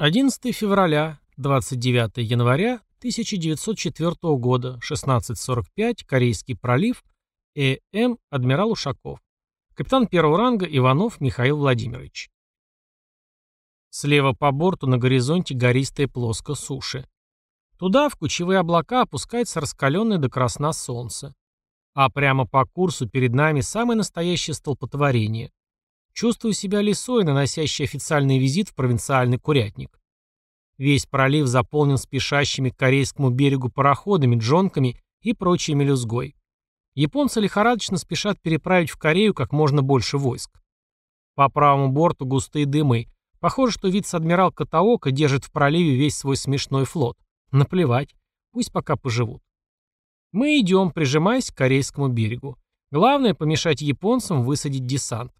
11 февраля, 29 января 1904 года, 16.45, Корейский пролив, Э.М. Адмирал Ушаков. Капитан первого ранга Иванов Михаил Владимирович. Слева по борту на горизонте гористая плоско суши. Туда, в кучевые облака, опускается раскаленное до красна солнце. А прямо по курсу перед нами самое настоящее столпотворение. Чувствую себя лисой, наносящий официальный визит в провинциальный курятник. Весь пролив заполнен спешащими к корейскому берегу пароходами, джонками и прочей мелюзгой. Японцы лихорадочно спешат переправить в Корею как можно больше войск. По правому борту густые дымы. Похоже, что вице-адмирал Катаока держит в проливе весь свой смешной флот. Наплевать. Пусть пока поживут. Мы идем, прижимаясь к корейскому берегу. Главное помешать японцам высадить десант.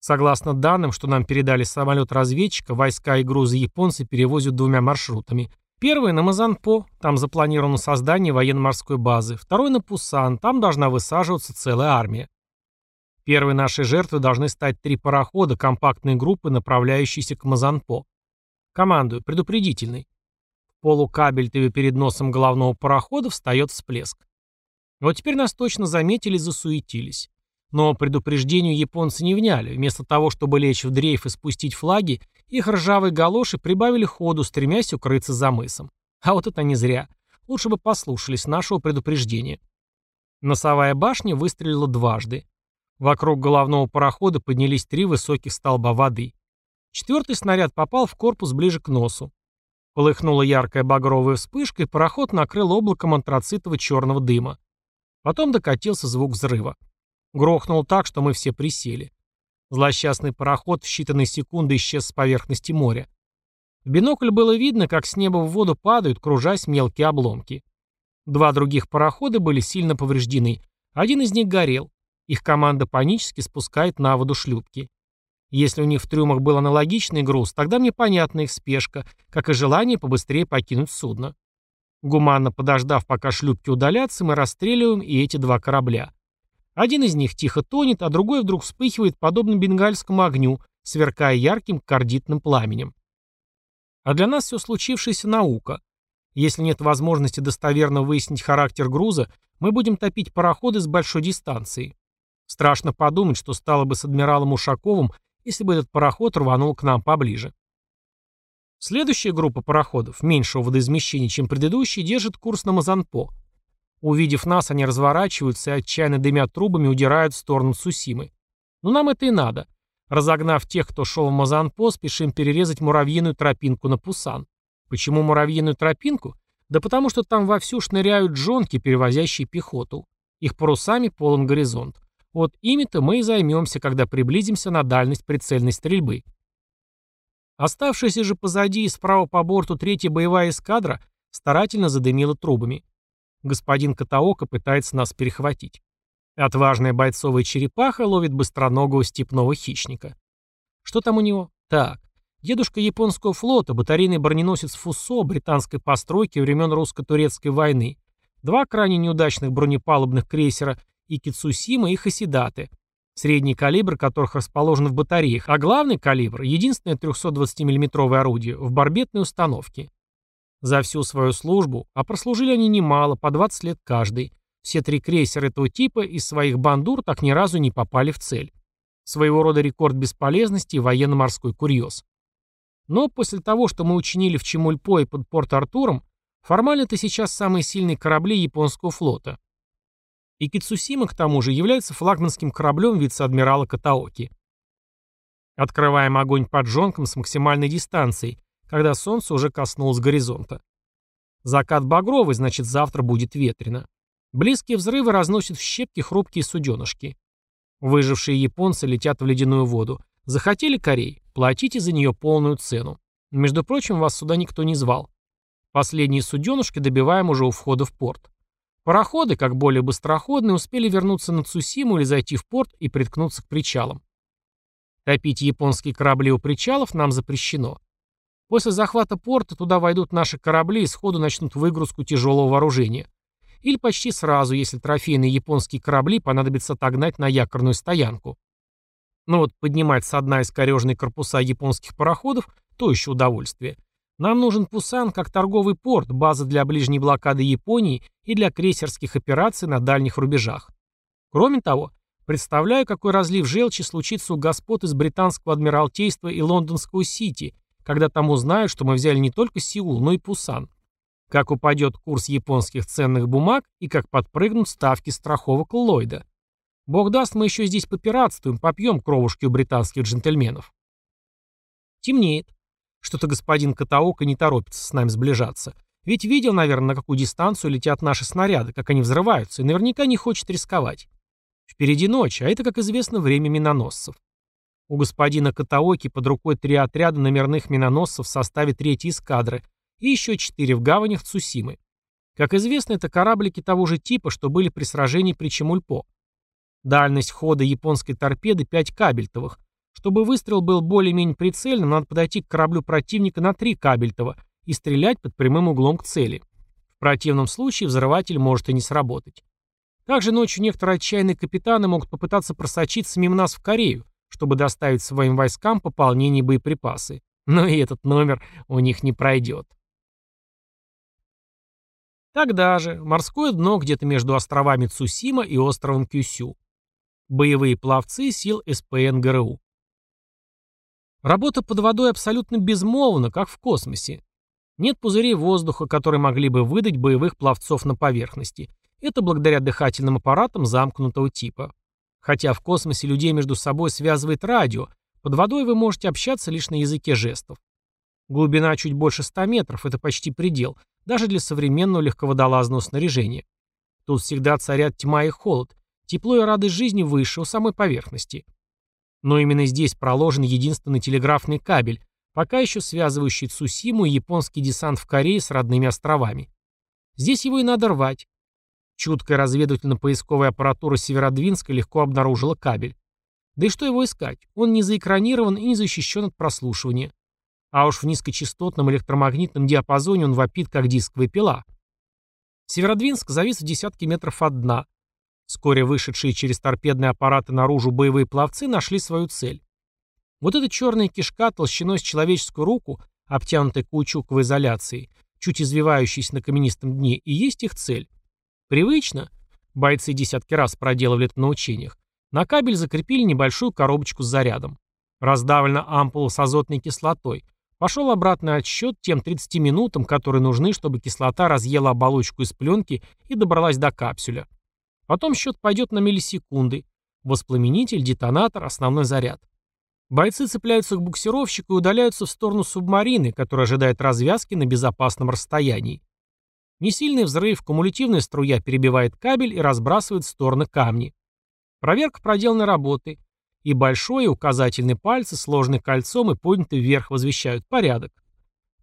Согласно данным, что нам передали самолет-разведчика, войска и грузы японцы перевозят двумя маршрутами. Первый на Мазанпо, там запланировано создание военно-морской базы. Второй на Пусан, там должна высаживаться целая армия. Первой нашей жертвой должны стать три парохода компактной группы, направляющиеся к Мазанпо. Командую, предупредительный. В полукабельтове перед носом головного парохода встает всплеск. Вот теперь нас точно заметили и засуетились. Но предупреждению японцы не вняли. Вместо того, чтобы лечь в дрейф и спустить флаги, их ржавые галоши прибавили ходу, стремясь укрыться за мысом. А вот это не зря. Лучше бы послушались нашего предупреждения. Носовая башня выстрелила дважды. Вокруг головного парохода поднялись три высоких столба воды. Четвертый снаряд попал в корпус ближе к носу. Полыхнула яркая багровая вспышка, и пароход накрыл облаком антрацитово-черного дыма. Потом докатился звук взрыва. Грохнул так, что мы все присели. Злосчастный пароход в считанные секунды исчез с поверхности моря. В бинокль было видно, как с неба в воду падают, кружась мелкие обломки. Два других парохода были сильно повреждены. Один из них горел. Их команда панически спускает на воду шлюпки. Если у них в трюмах был аналогичный груз, тогда мне понятна их спешка, как и желание побыстрее покинуть судно. Гуманно подождав, пока шлюпки удалятся, мы расстреливаем и эти два корабля. Один из них тихо тонет, а другой вдруг вспыхивает подобно бенгальскому огню, сверкая ярким кардитным пламенем. А для нас все случившееся наука. Если нет возможности достоверно выяснить характер груза, мы будем топить пароходы с большой дистанции. Страшно подумать, что стало бы с адмиралом Ушаковым, если бы этот пароход рванул к нам поближе. Следующая группа пароходов, меньшего водоизмещения, чем предыдущий, держит курс на Мазанпо – Увидев нас, они разворачиваются и отчаянно дымя трубами удирают в сторону Сусимы. Но нам это и надо. Разогнав тех, кто шел в Мазанпо, спешим перерезать муравьиную тропинку на Пусан. Почему муравьиную тропинку? Да потому что там вовсю шныряют джонки, перевозящие пехоту. Их парусами полон горизонт. Вот ими-то мы и займемся, когда приблизимся на дальность прицельной стрельбы. Оставшаяся же позади и справа по борту третья боевая эскадра старательно задымила трубами. Господин Катаока пытается нас перехватить. Отважная бойцовая черепаха ловит быстроногого степного хищника. Что там у него? Так. Дедушка японского флота, батарейный броненосец Фусо британской постройки времен русско-турецкой войны, два крайне неудачных бронепалубных крейсера Икицусима и Хасидаты, средний калибр которых расположен в батареях, а главный калибр — единственное 320 миллиметровое орудие в барбетной установке. За всю свою службу, а прослужили они немало, по 20 лет каждый, все три крейсера этого типа из своих бандур так ни разу не попали в цель. Своего рода рекорд бесполезности и военно-морской курьез. Но после того, что мы учинили в Чемульпо и под Порт-Артуром, формально это сейчас самые сильные корабли японского флота. И Китсусима, к тому же, является флагманским кораблем вице-адмирала Катаоки. Открываем огонь под жонком с максимальной дистанцией, когда солнце уже коснулось горизонта. Закат багровый, значит завтра будет ветрено. Близкие взрывы разносят в щепки хрупкие суденышки. Выжившие японцы летят в ледяную воду. Захотели Корей? Платите за нее полную цену. Между прочим, вас сюда никто не звал. Последние суденышки добиваем уже у входа в порт. Пароходы, как более быстроходные, успели вернуться на Цусиму или зайти в порт и приткнуться к причалам. Топить японские корабли у причалов нам запрещено. После захвата порта туда войдут наши корабли и сходу начнут выгрузку тяжелого вооружения. Или почти сразу, если трофейные японские корабли понадобится отогнать на якорную стоянку. Но вот поднимать со дна искореженные корпуса японских пароходов – то еще удовольствие. Нам нужен Пусан как торговый порт, база для ближней блокады Японии и для крейсерских операций на дальних рубежах. Кроме того, представляю, какой разлив желчи случится у господ из британского адмиралтейства и лондонского Сити, когда там узнают, что мы взяли не только Сеул, но и Пусан. Как упадет курс японских ценных бумаг и как подпрыгнут ставки страховок Ллойда. Бог даст, мы еще здесь попиратствуем, попьем кровушки у британских джентльменов. Темнеет. Что-то господин Катаока не торопится с нами сближаться. Ведь видел, наверное, на какую дистанцию летят наши снаряды, как они взрываются, и наверняка не хочет рисковать. Впереди ночь, а это, как известно, время миноносцев. У господина Катаоки под рукой три отряда номерных миноносцев в составе третьей эскадры и еще четыре в гаванях Цусимы. Как известно, это кораблики того же типа, что были при сражении при Чемульпо. Дальность хода японской торпеды 5 кабельтовых, чтобы выстрел был более-менее прицельным, надо подойти к кораблю противника на 3 кабельтова и стрелять под прямым углом к цели. В противном случае взрыватель может и не сработать. Также ночью некоторые отчаянные капитаны могут попытаться просочиться мимо нас в Корею, чтобы доставить своим войскам пополнение и боеприпасы. Но и этот номер у них не пройдет. Тогда же морское дно где-то между островами Цусима и островом Кюсю. Боевые пловцы сил СПН ГРУ. Работа под водой абсолютно безмолвна, как в космосе. Нет пузырей воздуха, которые могли бы выдать боевых пловцов на поверхности. Это благодаря дыхательным аппаратам замкнутого типа. Хотя в космосе людей между собой связывает радио, под водой вы можете общаться лишь на языке жестов. Глубина чуть больше 100 метров – это почти предел, даже для современного легководолазного снаряжения. Тут всегда царят тьма и холод, тепло и радость жизни выше, у самой поверхности. Но именно здесь проложен единственный телеграфный кабель, пока еще связывающий Цусиму и японский десант в Корее с родными островами. Здесь его и надо рвать. Чуткая разведывательно-поисковая аппаратура Северодвинска легко обнаружила кабель. Да и что его искать? Он не заэкранирован и не защищен от прослушивания. А уж в низкочастотном электромагнитном диапазоне он вопит, как дисковая пила. Северодвинск завис в десятки метров от дна. Вскоре вышедшие через торпедные аппараты наружу боевые пловцы нашли свою цель. Вот эта черная кишка толщиной с человеческую руку, обтянутая каучуковой изоляцией, чуть извивающаяся на каменистом дне, и есть их цель. Привычно. Бойцы десятки раз проделывали это на учениях. На кабель закрепили небольшую коробочку с зарядом. Раздавлена ампула с азотной кислотой. Пошел обратный отсчет тем 30 минутам, которые нужны, чтобы кислота разъела оболочку из пленки и добралась до капсюля. Потом счет пойдет на миллисекунды. Воспламенитель, детонатор, основной заряд. Бойцы цепляются к буксировщику и удаляются в сторону субмарины, которая ожидает развязки на безопасном расстоянии. Несильный взрыв, кумулятивная струя перебивает кабель и разбрасывает в стороны камни. Проверка проделанной работы. И большой и указательный пальцы, сложены кольцом и подняты вверх, возвещают порядок.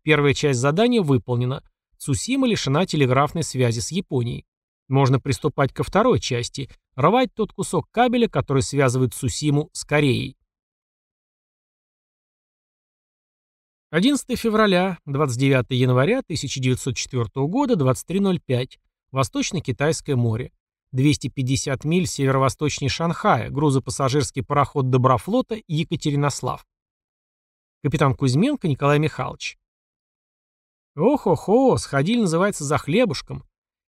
Первая часть задания выполнена. Цусима лишена телеграфной связи с Японией. Можно приступать ко второй части – рвать тот кусок кабеля, который связывает Сусиму с Кореей. 11 февраля, 29 января 1904 года, 23.05. Восточно-Китайское море. 250 миль северо-восточнее Шанхая, грузопассажирский пароход Доброфлота Екатеринослав. Капитан Кузьменко Николай Михайлович. Ох-охо, сходили, называется, за хлебушком.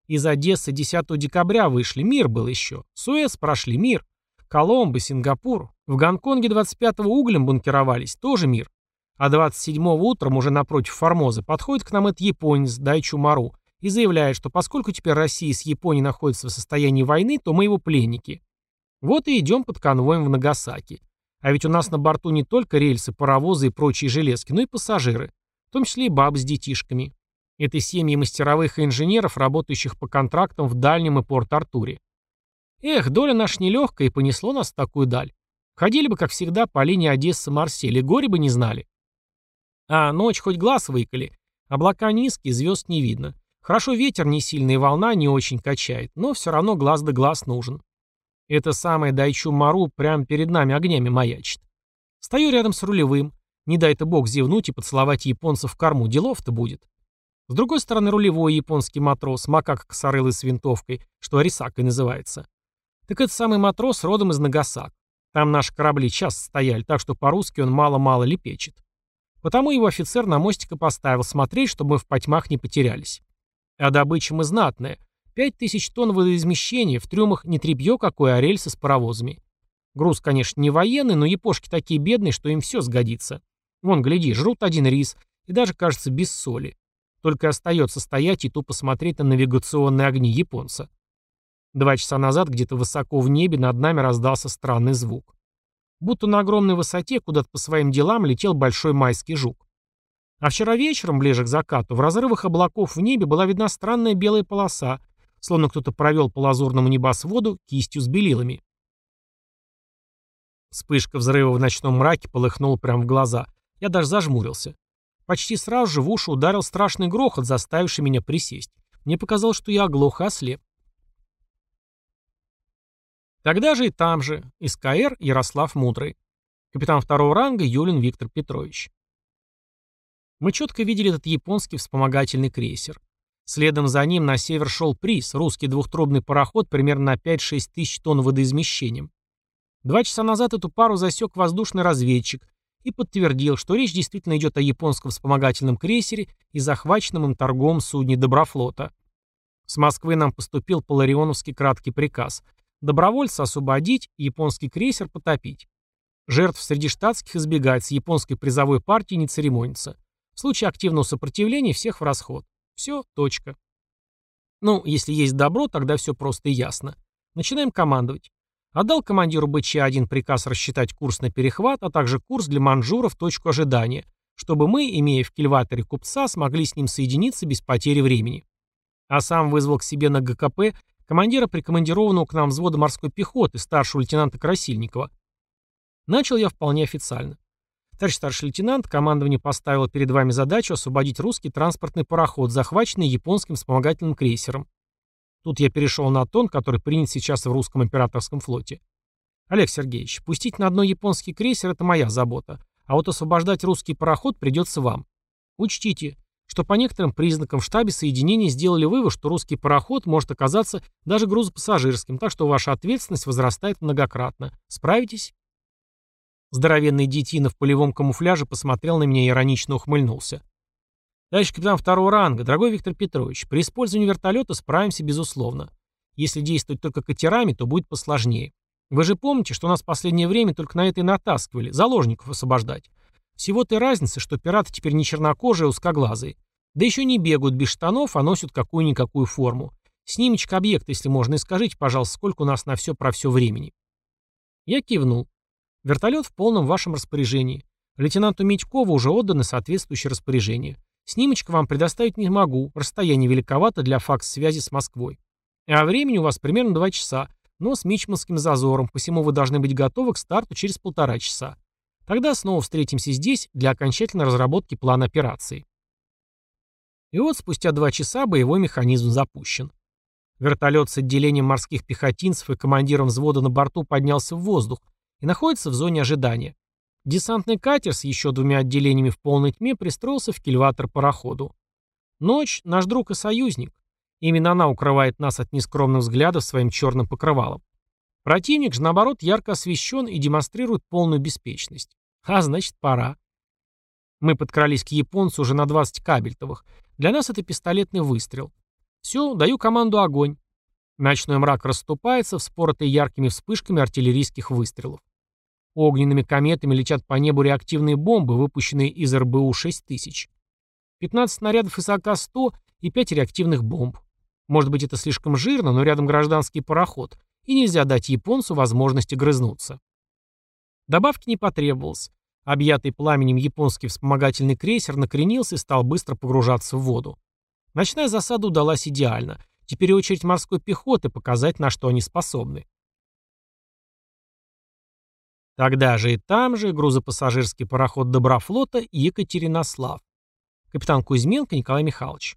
Из Одессы 10 декабря вышли, мир был еще. Суэц прошли, мир. Коломбо, Сингапур. В Гонконге 25-го углем бункеровались, тоже мир. А 27-го утром уже напротив Формозы подходит к нам этот японец Дайчу Мару и заявляет, что поскольку теперь Россия с Японией находятся в состоянии войны, то мы его пленники. Вот и идем под конвоем в Нагасаки. А ведь у нас на борту не только рельсы, паровозы и прочие железки, но и пассажиры, в том числе и бабы с детишками. Это семьи мастеровых и инженеров, работающих по контрактам в Дальнем и Порт-Артуре. Эх, доля наша нелегкая, и понесло нас в такую даль. Ходили бы, как всегда, по линии Одесса-Марсель, и горе бы не знали. А ночь хоть глаз выколи. Облака низкие, звезд не видно. Хорошо ветер не сильный, волна не очень качает, но все равно глаз да глаз нужен. Это самое Дайчу Мару прямо перед нами огнями маячит. Стою рядом с рулевым. Не дай-то бог зевнуть и поцеловать японцев в корму, делов-то будет. С другой стороны рулевой японский матрос, макак косорылый с винтовкой, что Арисакой называется. Так это самый матрос родом из Нагасак. Там наши корабли час стояли, так что по-русски он мало-мало лепечет. Потому его офицер на мостик и поставил смотреть, чтобы мы в потьмах не потерялись. А добыча мы знатная. Пять тысяч тонн водоизмещения, в трюмах не тряпье какое, а рельсы с паровозами. Груз, конечно, не военный, но япошки такие бедные, что им все сгодится. Вон, гляди, жрут один рис, и даже, кажется, без соли. Только остается стоять и тупо смотреть на навигационные огни японца. Два часа назад где-то высоко в небе над нами раздался странный звук. Будто на огромной высоте куда-то по своим делам летел большой майский жук. А вчера вечером, ближе к закату, в разрывах облаков в небе была видна странная белая полоса, словно кто-то провел по лазурному небосводу кистью с белилами. Вспышка взрыва в ночном мраке полыхнула прямо в глаза. Я даже зажмурился. Почти сразу же в уши ударил страшный грохот, заставивший меня присесть. Мне показалось, что я оглох и ослеп. Тогда же и там же, из Ярослав Мудрый. Капитан второго ранга Юлин Виктор Петрович. Мы четко видели этот японский вспомогательный крейсер. Следом за ним на север шел приз, русский двухтрубный пароход примерно на 5-6 тысяч тонн водоизмещением. Два часа назад эту пару засек воздушный разведчик и подтвердил, что речь действительно идет о японском вспомогательном крейсере и захваченном им торговом судне Доброфлота. С Москвы нам поступил поларионовский краткий приказ – добровольца освободить, японский крейсер потопить. Жертв среди штатских избегать, с японской призовой партией не церемониться. В случае активного сопротивления всех в расход. Все, точка. Ну, если есть добро, тогда все просто и ясно. Начинаем командовать. Отдал командиру БЧ-1 приказ рассчитать курс на перехват, а также курс для манжура в точку ожидания, чтобы мы, имея в кильваторе купца, смогли с ним соединиться без потери времени. А сам вызвал к себе на ГКП командира прикомандированного к нам взвода морской пехоты, старшего лейтенанта Красильникова. Начал я вполне официально. Товарищ старший лейтенант, командование поставило перед вами задачу освободить русский транспортный пароход, захваченный японским вспомогательным крейсером. Тут я перешел на тон, который принят сейчас в русском императорском флоте. Олег Сергеевич, пустить на дно японский крейсер – это моя забота, а вот освобождать русский пароход придется вам. Учтите, что по некоторым признакам в штабе соединения сделали вывод, что русский пароход может оказаться даже грузопассажирским, так что ваша ответственность возрастает многократно. Справитесь? Здоровенный детина в полевом камуфляже посмотрел на меня и иронично ухмыльнулся. Товарищ капитан второго ранга, дорогой Виктор Петрович, при использовании вертолета справимся безусловно. Если действовать только катерами, то будет посложнее. Вы же помните, что нас в последнее время только на это и натаскивали, заложников освобождать. Всего-то и разница, что пираты теперь не чернокожие, а узкоглазые. Да еще не бегают без штанов, а носят какую-никакую форму. Снимочек объекта, если можно, и скажите, пожалуйста, сколько у нас на все про все времени. Я кивнул. Вертолет в полном вашем распоряжении. Лейтенанту Митькову уже отданы соответствующие распоряжения. Снимочка вам предоставить не могу, расстояние великовато для факс-связи с Москвой. А времени у вас примерно 2 часа, но с мичманским зазором, посему вы должны быть готовы к старту через полтора часа. Тогда снова встретимся здесь для окончательной разработки плана операции. И вот спустя два часа боевой механизм запущен. Вертолет с отделением морских пехотинцев и командиром взвода на борту поднялся в воздух и находится в зоне ожидания. Десантный катер с еще двумя отделениями в полной тьме пристроился в кильватор пароходу. Ночь — наш друг и союзник. Именно она укрывает нас от нескромных взглядов своим черным покрывалом. Противник же, наоборот, ярко освещен и демонстрирует полную беспечность. А значит, пора. Мы подкрались к японцу уже на 20 кабельтовых. Для нас это пистолетный выстрел. Все, даю команду огонь. Ночной мрак расступается, вспоротый яркими вспышками артиллерийских выстрелов. Огненными кометами летят по небу реактивные бомбы, выпущенные из РБУ-6000. 15 снарядов из АК-100 и 5 реактивных бомб. Может быть, это слишком жирно, но рядом гражданский пароход, и нельзя дать японцу возможности грызнуться. Добавки не потребовалось. Объятый пламенем японский вспомогательный крейсер накренился и стал быстро погружаться в воду. Ночная засада удалась идеально. Теперь очередь морской пехоты показать, на что они способны. Тогда же и там же грузопассажирский пароход Доброфлота Екатеринослав. Капитан Кузьменко Николай Михайлович.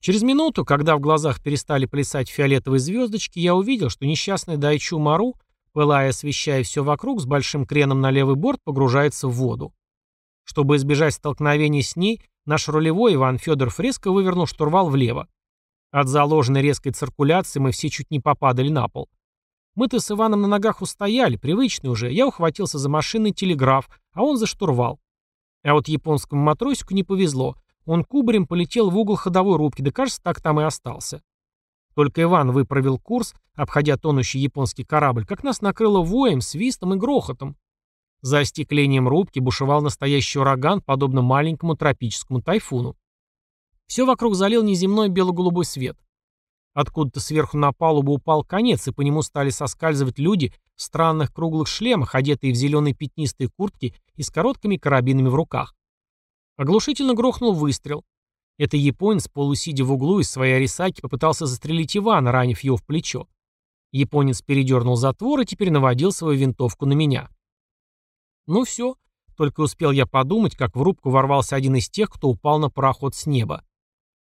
Через минуту, когда в глазах перестали плясать фиолетовые звездочки, я увидел, что несчастный Дайчу Мару, пылая освещая все вокруг, с большим креном на левый борт погружается в воду. Чтобы избежать столкновения с ней, наш рулевой Иван Федоров резко вывернул штурвал влево. От заложенной резкой циркуляции мы все чуть не попадали на пол. Мы-то с Иваном на ногах устояли, привычный уже. Я ухватился за машинный телеграф, а он за штурвал. А вот японскому матросику не повезло. Он кубарем полетел в угол ходовой рубки, да кажется, так там и остался. Только Иван выправил курс, обходя тонущий японский корабль, как нас накрыло воем, свистом и грохотом. За остеклением рубки бушевал настоящий ураган, подобно маленькому тропическому тайфуну. Все вокруг залил неземной бело-голубой свет. Откуда-то сверху на палубу упал конец, и по нему стали соскальзывать люди в странных круглых шлемах, одетые в зеленые пятнистые куртки и с короткими карабинами в руках. Оглушительно грохнул выстрел. Это японец, полусидя в углу из своей арисаки, попытался застрелить Ивана, ранив его в плечо. Японец передернул затвор и теперь наводил свою винтовку на меня. Ну все, только успел я подумать, как в рубку ворвался один из тех, кто упал на пароход с неба.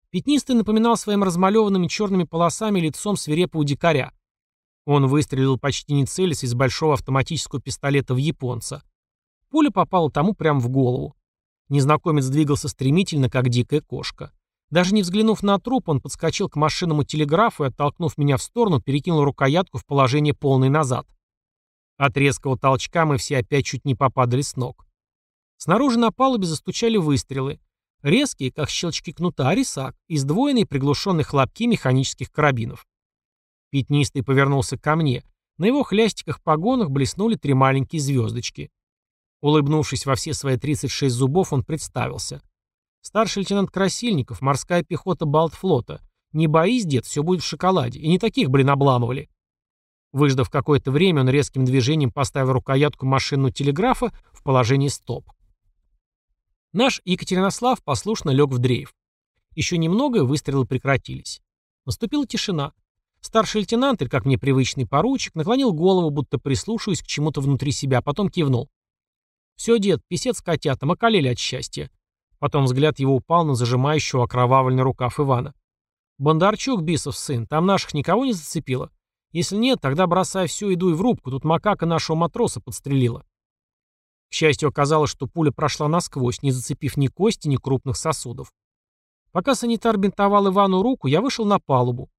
Пятнистый напоминал своим размалеванными черными полосами лицом свирепого дикаря. Он выстрелил почти не целясь из большого автоматического пистолета в японца. Пуля попала тому прямо в голову. Незнакомец двигался стремительно, как дикая кошка. Даже не взглянув на труп, он подскочил к машинному телеграфу и, оттолкнув меня в сторону, перекинул рукоятку в положение полный назад. От резкого толчка мы все опять чуть не попадали с ног. Снаружи на палубе застучали выстрелы. Резкие, как щелчки кнута, а рисак, и сдвоенные приглушенные хлопки механических карабинов. Пятнистый повернулся ко мне. На его хлястиках-погонах блеснули три маленькие звездочки. Улыбнувшись во все свои 36 зубов, он представился. «Старший лейтенант Красильников, морская пехота Балтфлота. Не боись, дед, все будет в шоколаде. И не таких, блин, обламывали». Выждав какое-то время, он резким движением поставил рукоятку машинного телеграфа в положении стоп. Наш Екатеринослав послушно лег в дрейф. Еще немного, и выстрелы прекратились. Наступила тишина. Старший лейтенант, или как мне привычный поручик, наклонил голову, будто прислушиваясь к чему-то внутри себя, а потом кивнул. «Все, дед, писец котятам, околели от счастья». Потом взгляд его упал на зажимающего окровавленный рукав Ивана. «Бондарчук, Бисов сын, там наших никого не зацепило? Если нет, тогда бросай все и дуй в рубку, тут макака нашего матроса подстрелила». К счастью, оказалось, что пуля прошла насквозь, не зацепив ни кости, ни крупных сосудов. Пока санитар бинтовал Ивану руку, я вышел на палубу.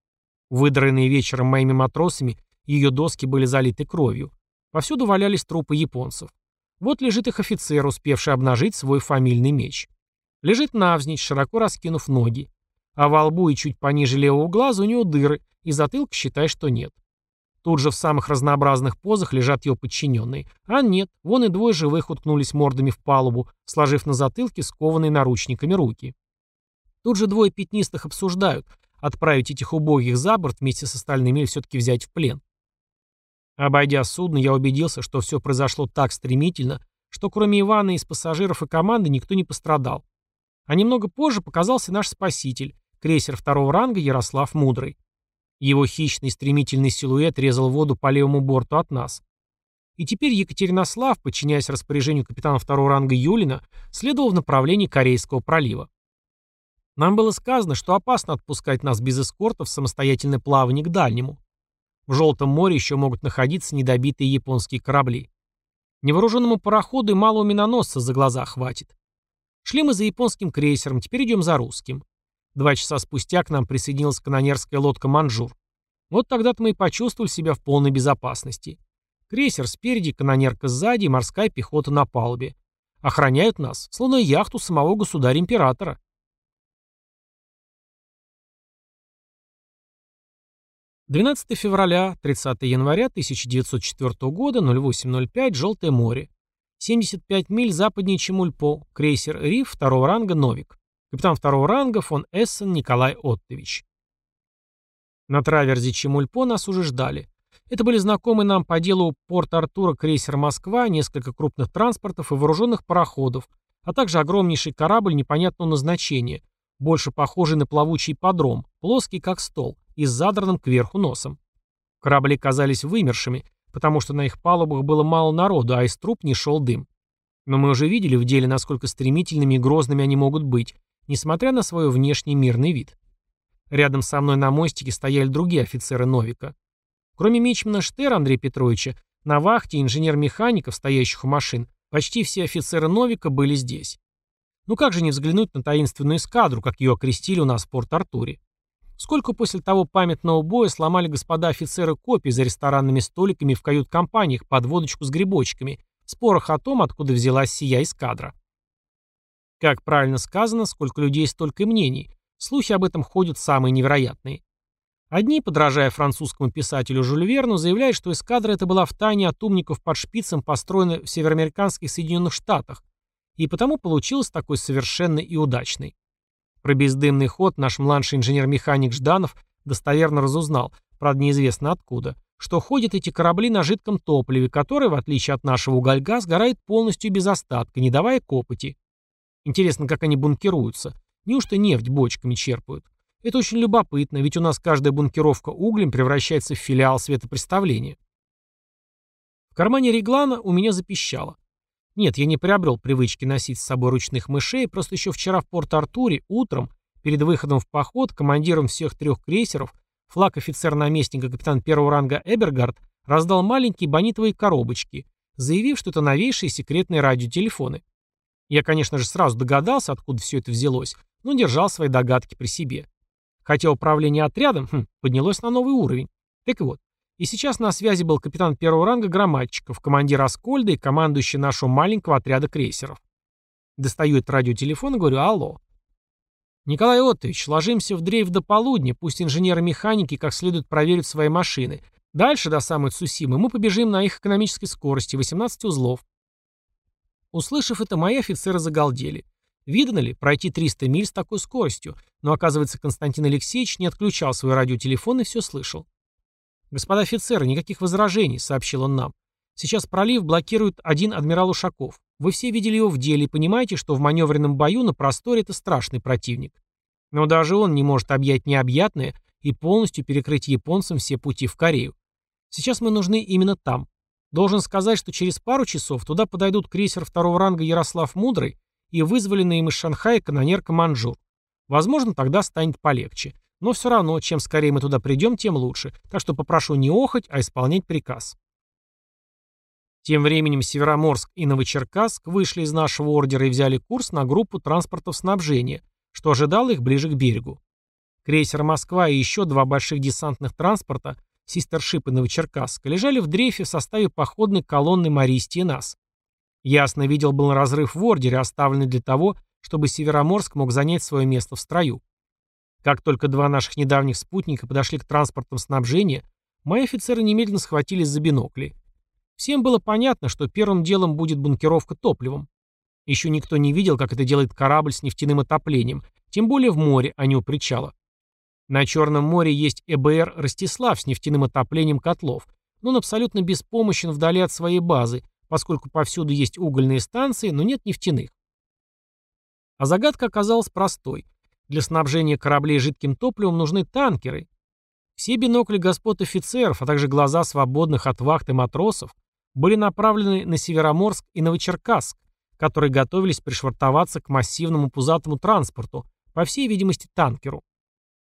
Выдранные вечером моими матросами, ее доски были залиты кровью. Повсюду валялись трупы японцев. Вот лежит их офицер, успевший обнажить свой фамильный меч. Лежит навзничь, широко раскинув ноги. А во лбу и чуть пониже левого глаза у него дыры, и затылка считай, что нет. Тут же в самых разнообразных позах лежат ее подчиненные. А нет, вон и двое живых уткнулись мордами в палубу, сложив на затылке скованные наручниками руки. Тут же двое пятнистых обсуждают, отправить этих убогих за борт вместе с остальными или все-таки взять в плен. Обойдя судно, я убедился, что все произошло так стремительно, что кроме Ивана из пассажиров и команды никто не пострадал. А немного позже показался наш спаситель, крейсер второго ранга Ярослав Мудрый. Его хищный стремительный силуэт резал воду по левому борту от нас. И теперь Екатеринослав, подчиняясь распоряжению капитана второго ранга Юлина, следовал в направлении Корейского пролива. Нам было сказано, что опасно отпускать нас без эскорта в самостоятельное плавание к дальнему. В Желтом море еще могут находиться недобитые японские корабли. Невооруженному пароходу и малого миноносца за глаза хватит. Шли мы за японским крейсером, теперь идем за русским. Два часа спустя к нам присоединилась канонерская лодка «Манжур». Вот тогда-то мы и почувствовали себя в полной безопасности. Крейсер спереди, канонерка сзади и морская пехота на палубе. Охраняют нас, словно яхту самого государя-императора. 12 февраля, 30 января 1904 года, 08.05, Желтое море. 75 миль западнее Чемульпо, крейсер «Риф» второго ранга «Новик». Капитан второго ранга фон Эссен Николай Оттович. На траверзе Чемульпо нас уже ждали. Это были знакомые нам по делу порт Артура крейсер «Москва», несколько крупных транспортов и вооруженных пароходов, а также огромнейший корабль непонятного назначения, больше похожий на плавучий подром, плоский как стол, и с задранным кверху носом. Корабли казались вымершими, потому что на их палубах было мало народу, а из труб не шел дым. Но мы уже видели в деле, насколько стремительными и грозными они могут быть, несмотря на свой внешний мирный вид. Рядом со мной на мостике стояли другие офицеры Новика. Кроме мичмана Штера Андрея Петровича, на вахте инженер-механиков, стоящих у машин, почти все офицеры Новика были здесь. Ну как же не взглянуть на таинственную эскадру, как ее окрестили у нас в Порт-Артуре? Сколько после того памятного боя сломали господа офицеры копий за ресторанными столиками в кают-компаниях под водочку с грибочками, в спорах о том, откуда взялась сия эскадра. Как правильно сказано, сколько людей, столько и мнений. Слухи об этом ходят самые невероятные. Одни, подражая французскому писателю Жюль Верну, заявляют, что эскадра эта была в тайне от умников под шпицем построена в североамериканских Соединенных Штатах, и потому получилась такой совершенной и удачной. Про бездымный ход наш младший инженер-механик Жданов достоверно разузнал, правда неизвестно откуда, что ходят эти корабли на жидком топливе, которое, в отличие от нашего уголька, сгорает полностью без остатка, не давая копоти. Интересно, как они бункируются. Неужто нефть бочками черпают? Это очень любопытно, ведь у нас каждая бункеровка углем превращается в филиал светопреставления. В кармане реглана у меня запищало. Нет, я не приобрел привычки носить с собой ручных мышей, просто еще вчера в Порт-Артуре утром, перед выходом в поход, командиром всех трех крейсеров, флаг офицер-наместника капитан первого ранга Эбергард раздал маленькие бонитовые коробочки, заявив, что это новейшие секретные радиотелефоны. Я, конечно же, сразу догадался, откуда все это взялось, но держал свои догадки при себе. Хотя управление отрядом хм, поднялось на новый уровень. Так вот, и сейчас на связи был капитан первого ранга Громадчиков, командир Аскольда и командующий нашего маленького отряда крейсеров. Достаю этот радиотелефон и говорю «Алло». «Николай Оттович, ложимся в дрейф до полудня, пусть инженеры-механики как следует проверят свои машины. Дальше, до самой Цусимы, мы побежим на их экономической скорости, 18 узлов». Услышав это, мои офицеры загалдели. Видно ли, пройти 300 миль с такой скоростью? Но, оказывается, Константин Алексеевич не отключал свой радиотелефон и все слышал. «Господа офицеры, никаких возражений», — сообщил он нам. «Сейчас пролив блокирует один адмирал Ушаков. Вы все видели его в деле и понимаете, что в маневренном бою на просторе это страшный противник. Но даже он не может объять необъятное и полностью перекрыть японцам все пути в Корею. Сейчас мы нужны именно там. Должен сказать, что через пару часов туда подойдут крейсер второго ранга Ярослав Мудрый и вызволенный им из Шанхая канонерка Манжур. Возможно, тогда станет полегче. Но все равно, чем скорее мы туда придем, тем лучше. Так что попрошу не охать, а исполнять приказ. Тем временем Североморск и Новочеркасск вышли из нашего ордера и взяли курс на группу транспортов снабжения, что ожидало их ближе к берегу. Крейсер «Москва» и еще два больших десантных транспорта, Систершип и Новочеркасск, лежали в дрейфе в составе походной колонны Маристи и нас. Ясно видел был разрыв в ордере, оставленный для того, чтобы Североморск мог занять свое место в строю. Как только два наших недавних спутника подошли к транспортам снабжения, мои офицеры немедленно схватились за бинокли. Всем было понятно, что первым делом будет бункеровка топливом. Еще никто не видел, как это делает корабль с нефтяным отоплением, тем более в море, а не у причала. На Черном море есть ЭБР «Ростислав» с нефтяным отоплением котлов, но он абсолютно беспомощен вдали от своей базы, поскольку повсюду есть угольные станции, но нет нефтяных. А загадка оказалась простой. Для снабжения кораблей жидким топливом нужны танкеры. Все бинокли господ офицеров, а также глаза свободных от вахты матросов были направлены на Североморск и Новочеркасск, которые готовились пришвартоваться к массивному пузатому транспорту, по всей видимости танкеру.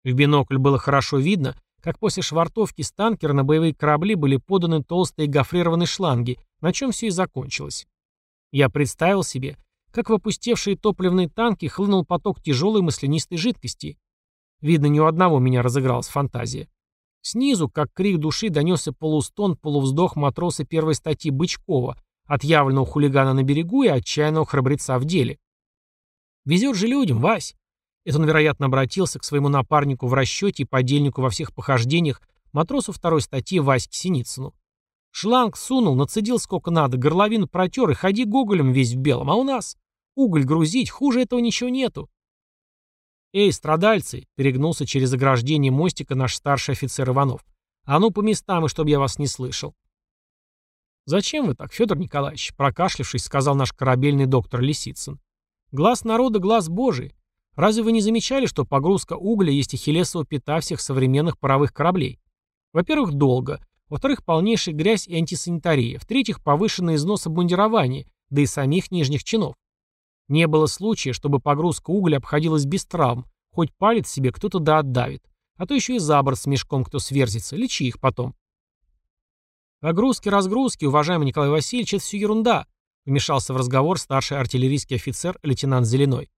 В бинокль было хорошо видно, как после швартовки с танкера на боевые корабли были поданы толстые гофрированные шланги, на чем все и закончилось. Я представил себе, как в опустевшие топливные танки хлынул поток тяжелой маслянистой жидкости. Видно, ни у одного меня разыгралась фантазия. Снизу, как крик души, донесся полустон, полувздох матроса первой статьи Бычкова, отъявленного хулигана на берегу и отчаянного храбреца в деле. «Везет же людям, Вась!» Это он, вероятно, обратился к своему напарнику в расчете и подельнику во всех похождениях матросу второй статьи Ваське Синицыну. Шланг сунул, нацедил сколько надо, горловину протер и ходи гоголем весь в белом. А у нас? Уголь грузить, хуже этого ничего нету. «Эй, страдальцы!» — перегнулся через ограждение мостика наш старший офицер Иванов. «А ну по местам, и чтоб я вас не слышал». «Зачем вы так, Федор Николаевич?» — прокашлявшись, сказал наш корабельный доктор Лисицын. «Глаз народа — глаз Божий. Разве вы не замечали, что погрузка угля есть ахиллесова пята всех современных паровых кораблей? Во-первых, долго. Во-вторых, полнейшая грязь и антисанитария. В-третьих, повышенный износ обмундирования, да и самих нижних чинов. Не было случая, чтобы погрузка угля обходилась без травм, хоть палец себе кто-то да отдавит. А то еще и за борт с мешком кто сверзится, лечи их потом. Погрузки-разгрузки, уважаемый Николай Васильевич, это все ерунда, вмешался в разговор старший артиллерийский офицер лейтенант Зеленой.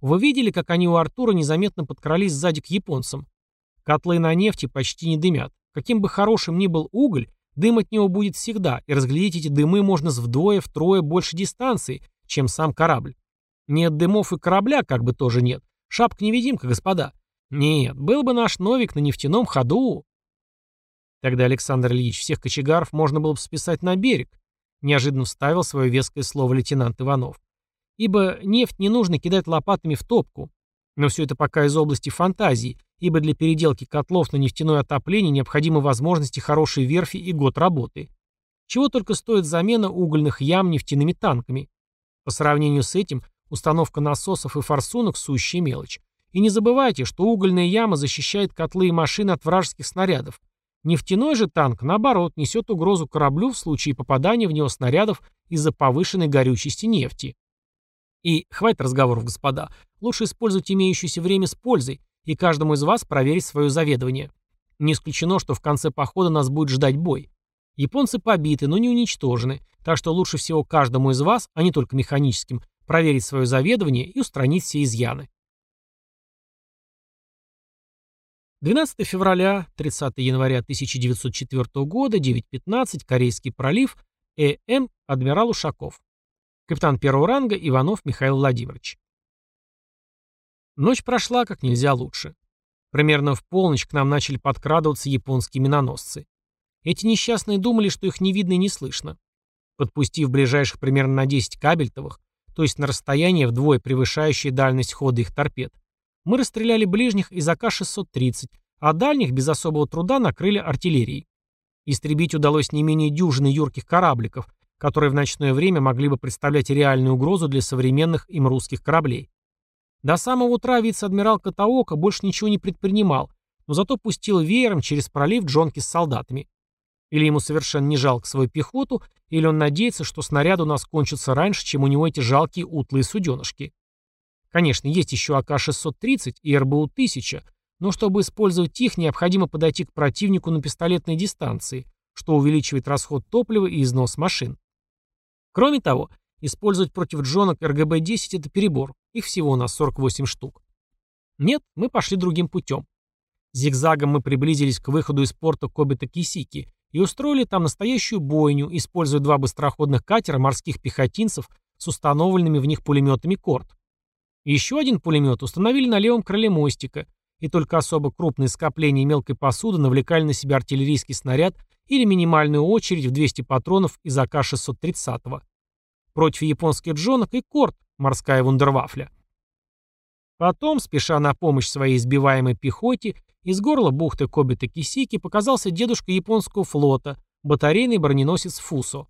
Вы видели, как они у Артура незаметно подкрались сзади к японцам? Котлы на нефти почти не дымят. Каким бы хорошим ни был уголь, дым от него будет всегда, и разглядеть эти дымы можно с вдвое-втрое больше дистанции, чем сам корабль. Нет дымов и корабля как бы тоже нет. Шапка-невидимка, господа. Нет, был бы наш Новик на нефтяном ходу. Тогда Александр Ильич всех кочегаров можно было бы списать на берег, неожиданно вставил свое веское слово лейтенант Иванов. Ибо нефть не нужно кидать лопатами в топку. Но все это пока из области фантазии, ибо для переделки котлов на нефтяное отопление необходимы возможности хорошей верфи и год работы. Чего только стоит замена угольных ям нефтяными танками. По сравнению с этим, установка насосов и форсунок – сущая мелочь. И не забывайте, что угольная яма защищает котлы и машины от вражеских снарядов. Нефтяной же танк, наоборот, несет угрозу кораблю в случае попадания в него снарядов из-за повышенной горючести нефти. И хватит разговоров, господа. Лучше использовать имеющееся время с пользой и каждому из вас проверить свое заведование. Не исключено, что в конце похода нас будет ждать бой. Японцы побиты, но не уничтожены, так что лучше всего каждому из вас, а не только механическим, проверить свое заведование и устранить все изъяны. 12 февраля, 30 января 1904 года, 9.15, Корейский пролив, Э.М. Адмирал Ушаков. Капитан первого ранга Иванов Михаил Владимирович. Ночь прошла как нельзя лучше. Примерно в полночь к нам начали подкрадываться японские миноносцы. Эти несчастные думали, что их не видно и не слышно. Подпустив ближайших примерно на 10 кабельтовых, то есть на расстояние вдвое превышающее дальность хода их торпед, мы расстреляли ближних из АК-630, а дальних без особого труда накрыли артиллерией. Истребить удалось не менее дюжины юрких корабликов, которые в ночное время могли бы представлять реальную угрозу для современных им русских кораблей. До самого утра вице-адмирал Катаока больше ничего не предпринимал, но зато пустил веером через пролив джонки с солдатами. Или ему совершенно не жалко свою пехоту, или он надеется, что снаряды у нас кончатся раньше, чем у него эти жалкие утлые суденышки. Конечно, есть еще АК-630 и РБУ-1000, но чтобы использовать их, необходимо подойти к противнику на пистолетной дистанции, что увеличивает расход топлива и износ машин. Кроме того, использовать против джонок РГБ-10 это перебор, их всего у нас 48 штук. Нет, мы пошли другим путем. Зигзагом мы приблизились к выходу из порта Кобита-Кисики и устроили там настоящую бойню, используя два быстроходных катера морских пехотинцев с установленными в них пулеметами «Корт». Еще один пулемет установили на левом крыле мостика, и только особо крупные скопления мелкой посуды навлекали на себя артиллерийский снаряд или минимальную очередь в 200 патронов из АК-630. Против японских джонок и корт, морская вундервафля. Потом, спеша на помощь своей избиваемой пехоте, из горла бухты Кобита-Кисики показался дедушка японского флота, батарейный броненосец Фусо.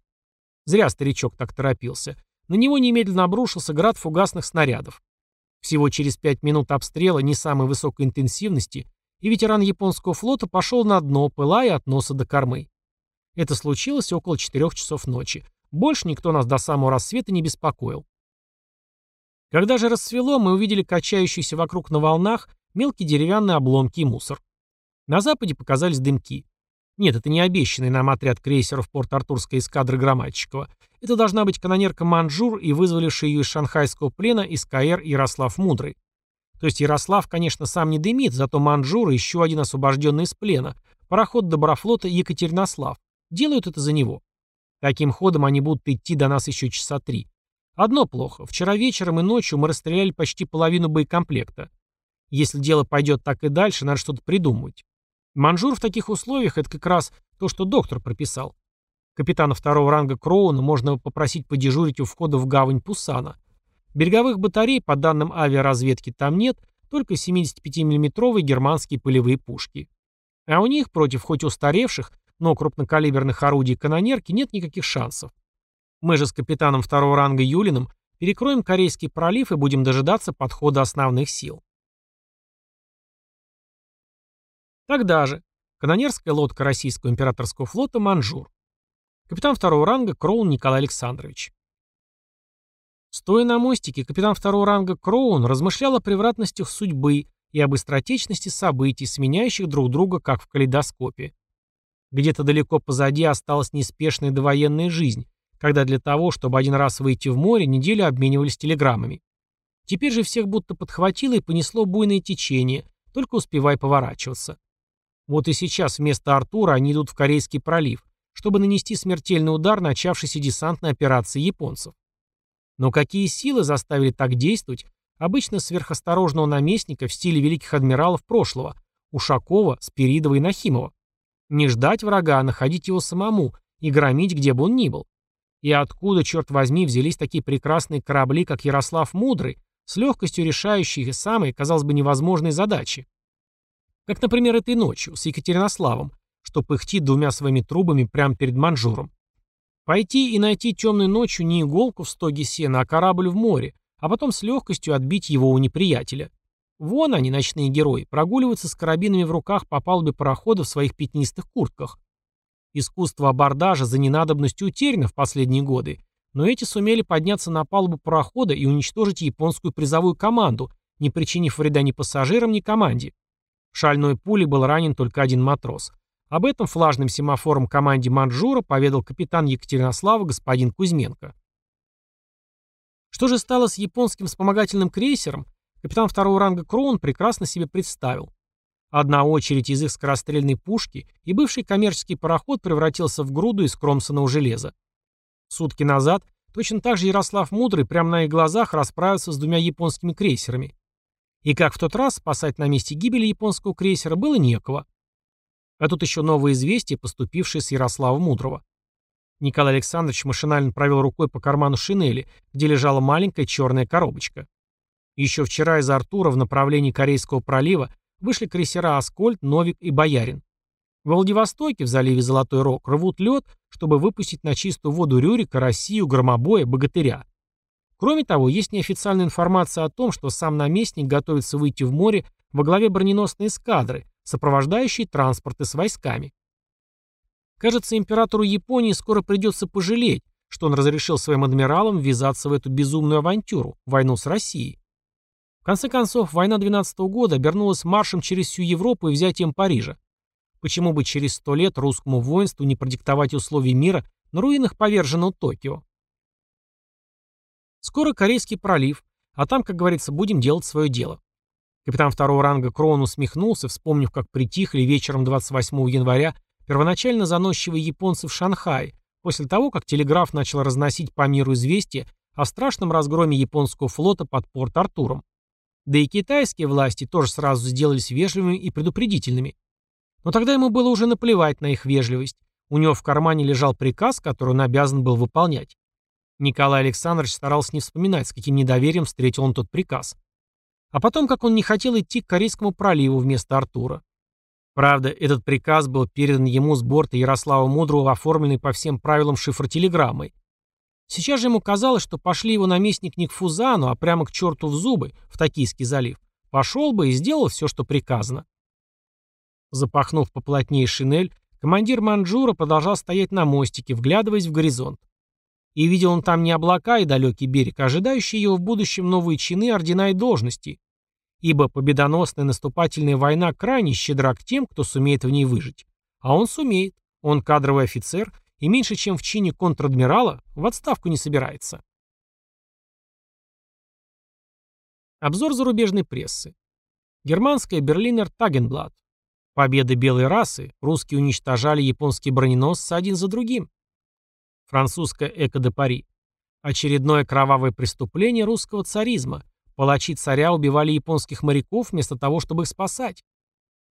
Зря старичок так торопился. На него немедленно обрушился град фугасных снарядов. Всего через пять минут обстрела не самой высокой интенсивности, и ветеран японского флота пошел на дно, пылая от носа до кормы. Это случилось около четырех часов ночи. Больше никто нас до самого рассвета не беспокоил. Когда же рассвело, мы увидели качающиеся вокруг на волнах мелкие деревянные обломки и мусор. На западе показались дымки. Нет, это не обещанный нам отряд крейсеров Порт-Артурской эскадры Громадчикова. Это должна быть канонерка Манжур и вызволивший ее из шанхайского плена СКР Ярослав Мудрый. То есть Ярослав, конечно, сам не дымит, зато Манжур и еще один освобожденный из плена, пароход Доброфлота Екатеринослав, делают это за него. Таким ходом они будут идти до нас еще часа три. Одно плохо. Вчера вечером и ночью мы расстреляли почти половину боекомплекта. Если дело пойдет так и дальше, надо что-то придумывать. Манжур в таких условиях – это как раз то, что доктор прописал. Капитана второго ранга Кроуна можно попросить подежурить у входа в гавань Пусана. Береговых батарей, по данным авиаразведки, там нет, только 75 миллиметровые германские полевые пушки. А у них против хоть устаревших, но крупнокалиберных орудий канонерки нет никаких шансов. Мы же с капитаном второго ранга Юлиным перекроем Корейский пролив и будем дожидаться подхода основных сил. Тогда же канонерская лодка российского императорского флота «Манжур». Капитан второго ранга Кроун Николай Александрович. Стоя на мостике, капитан второго ранга Кроун размышлял о превратностях судьбы и об быстротечности событий, сменяющих друг друга, как в калейдоскопе. Где-то далеко позади осталась неспешная довоенная жизнь, когда для того, чтобы один раз выйти в море, неделю обменивались телеграммами. Теперь же всех будто подхватило и понесло буйное течение, только успевай поворачиваться. Вот и сейчас вместо Артура они идут в Корейский пролив, чтобы нанести смертельный удар начавшейся десантной операции японцев. Но какие силы заставили так действовать обычно сверхосторожного наместника в стиле великих адмиралов прошлого – Ушакова, Спиридова и Нахимова? Не ждать врага, а находить его самому и громить, где бы он ни был. И откуда, черт возьми, взялись такие прекрасные корабли, как Ярослав Мудрый, с легкостью решающие самые, казалось бы, невозможные задачи? Как, например, этой ночью с Екатеринославом, что пыхтит двумя своими трубами прямо перед Манжуром. Пойти и найти темной ночью не иголку в стоге сена, а корабль в море, а потом с легкостью отбить его у неприятеля. Вон они, ночные герои, прогуливаются с карабинами в руках по палубе парохода в своих пятнистых куртках. Искусство абордажа за ненадобностью утеряно в последние годы, но эти сумели подняться на палубу парохода и уничтожить японскую призовую команду, не причинив вреда ни пассажирам, ни команде. Шальной пулей был ранен только один матрос. Об этом флажным семафором команде Манджура поведал капитан Екатеринослава господин Кузьменко. Что же стало с японским вспомогательным крейсером, капитан второго ранга Кроун прекрасно себе представил. Одна очередь из их скорострельной пушки, и бывший коммерческий пароход превратился в груду из кромсаного железа. Сутки назад точно так же Ярослав Мудрый прямо на их глазах расправился с двумя японскими крейсерами. И как в тот раз, спасать на месте гибели японского крейсера было некого. А тут еще новое известие, поступившее с Ярослава Мудрого. Николай Александрович машинально провел рукой по карману шинели, где лежала маленькая черная коробочка. Еще вчера из Артура в направлении Корейского пролива вышли крейсера «Аскольд», «Новик» и «Боярин». В Владивостоке, в заливе Золотой Рог, рвут лед, чтобы выпустить на чистую воду Рюрика, Россию, Громобоя, Богатыря. Кроме того, есть неофициальная информация о том, что сам наместник готовится выйти в море во главе броненосной эскадры, сопровождающей транспорты с войсками. Кажется, императору Японии скоро придется пожалеть, что он разрешил своим адмиралам ввязаться в эту безумную авантюру, войну с Россией. В конце концов, война 12 -го года обернулась маршем через всю Европу и взятием Парижа. Почему бы через сто лет русскому воинству не продиктовать условия мира на руинах поверженного Токио? Скоро Корейский пролив, а там, как говорится, будем делать свое дело. Капитан второго ранга Крон усмехнулся, вспомнив, как притихли вечером 28 января первоначально заносчивые японцы в Шанхае, после того, как телеграф начал разносить по миру известия о страшном разгроме японского флота под Порт-Артуром. Да и китайские власти тоже сразу сделались вежливыми и предупредительными. Но тогда ему было уже наплевать на их вежливость. У него в кармане лежал приказ, который он обязан был выполнять. Николай Александрович старался не вспоминать, с каким недоверием встретил он тот приказ. А потом, как он не хотел идти к Корейскому проливу вместо Артура. Правда, этот приказ был передан ему с борта Ярослава Мудрого, оформленный по всем правилам шифротелеграммой. Сейчас же ему казалось, что пошли его наместник не к Фузану, а прямо к черту в зубы, в Токийский залив. Пошел бы и сделал все, что приказано. Запахнув поплотнее шинель, командир Манджура продолжал стоять на мостике, вглядываясь в горизонт. И видел он там не облака и далекий берег, а ожидающие его в будущем новые чины, ордена и должности. Ибо победоносная наступательная война крайне щедра к тем, кто сумеет в ней выжить. А он сумеет. Он кадровый офицер и меньше чем в чине контр-адмирала в отставку не собирается. Обзор зарубежной прессы. Германская Берлинер Тагенблат. Победы белой расы. Русские уничтожали японские броненосцы один за другим. Французская Эко де Пари. Очередное кровавое преступление русского царизма. Палачи царя убивали японских моряков вместо того, чтобы их спасать.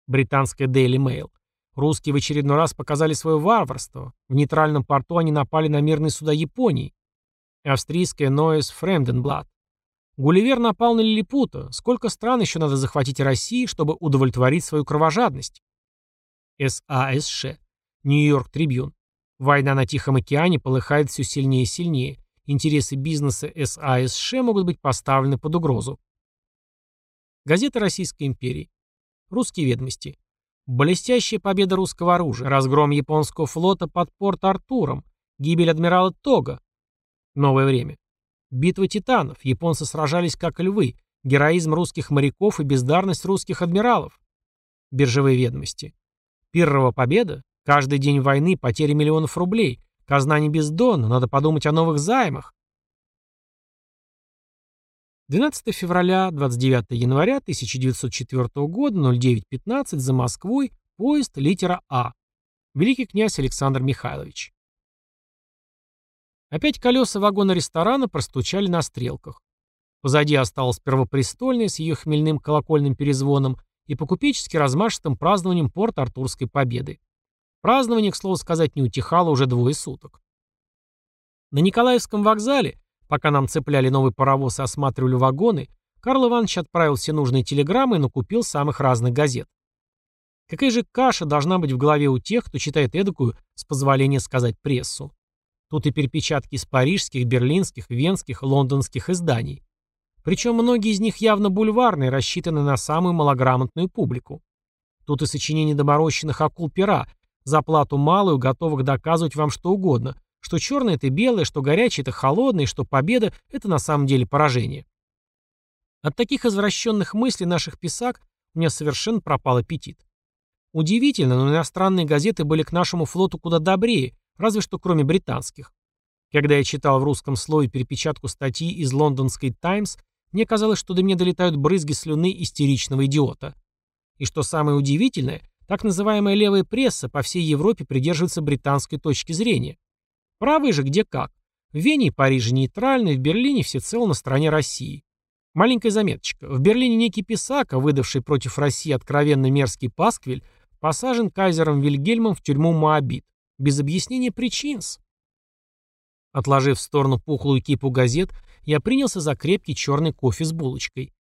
Британская Daily Mail. Русские в очередной раз показали свое варварство. В нейтральном порту они напали на мирные суда Японии. Австрийская Ноэс Фремденблат. Гулливер напал на Лилипута. Сколько стран еще надо захватить России, чтобы удовлетворить свою кровожадность? САСШ. Нью-Йорк Трибюн. Война на Тихом океане полыхает все сильнее и сильнее. Интересы бизнеса САСШ могут быть поставлены под угрозу. Газета Российской империи. Русские ведомости. Блестящая победа русского оружия, разгром японского флота под порт Артуром, гибель адмирала Тога. Новое время. Битва титанов. Японцы сражались как львы. Героизм русских моряков и бездарность русских адмиралов. Биржевые ведомости. Пиррова победа. Каждый день войны потери миллионов рублей. Казна не бездонна, надо подумать о новых займах. 12 февраля, 29 января 1904 года, 09.15, за Москвой, поезд литера А. Великий князь Александр Михайлович. Опять колеса вагона ресторана простучали на стрелках. Позади осталась первопрестольная с ее хмельным колокольным перезвоном и покупечески размашистым празднованием порт Артурской победы. Празднование, к слову сказать, не утихало уже двое суток. На Николаевском вокзале, пока нам цепляли новый паровоз и осматривали вагоны, Карл Иванович отправил все нужные телеграммы и накупил самых разных газет. Какая же каша должна быть в голове у тех, кто читает эдакую, с позволения сказать, прессу? Тут и перепечатки из парижских, берлинских, венских, лондонских изданий. Причем многие из них явно бульварные, рассчитаны на самую малограмотную публику. Тут и сочинения доморощенных акул пера, за плату малую, готовых доказывать вам что угодно, что черное это белое, что горячее это холодное, что победа это на самом деле поражение. От таких извращенных мыслей наших писак у меня совершенно пропал аппетит. Удивительно, но иностранные газеты были к нашему флоту куда добрее, разве что кроме британских. Когда я читал в русском слове перепечатку статьи из лондонской «Таймс», мне казалось, что до меня долетают брызги слюны истеричного идиота. И что самое удивительное, так называемая левая пресса по всей Европе придерживается британской точки зрения. Правые же где как. В Вене и Париже нейтральны, в Берлине всецело на стороне России. Маленькая заметочка. В Берлине некий Писака, выдавший против России откровенно мерзкий пасквиль, посажен кайзером Вильгельмом в тюрьму Моабит. Без объяснения причин. Отложив в сторону пухлую кипу газет, я принялся за крепкий черный кофе с булочкой.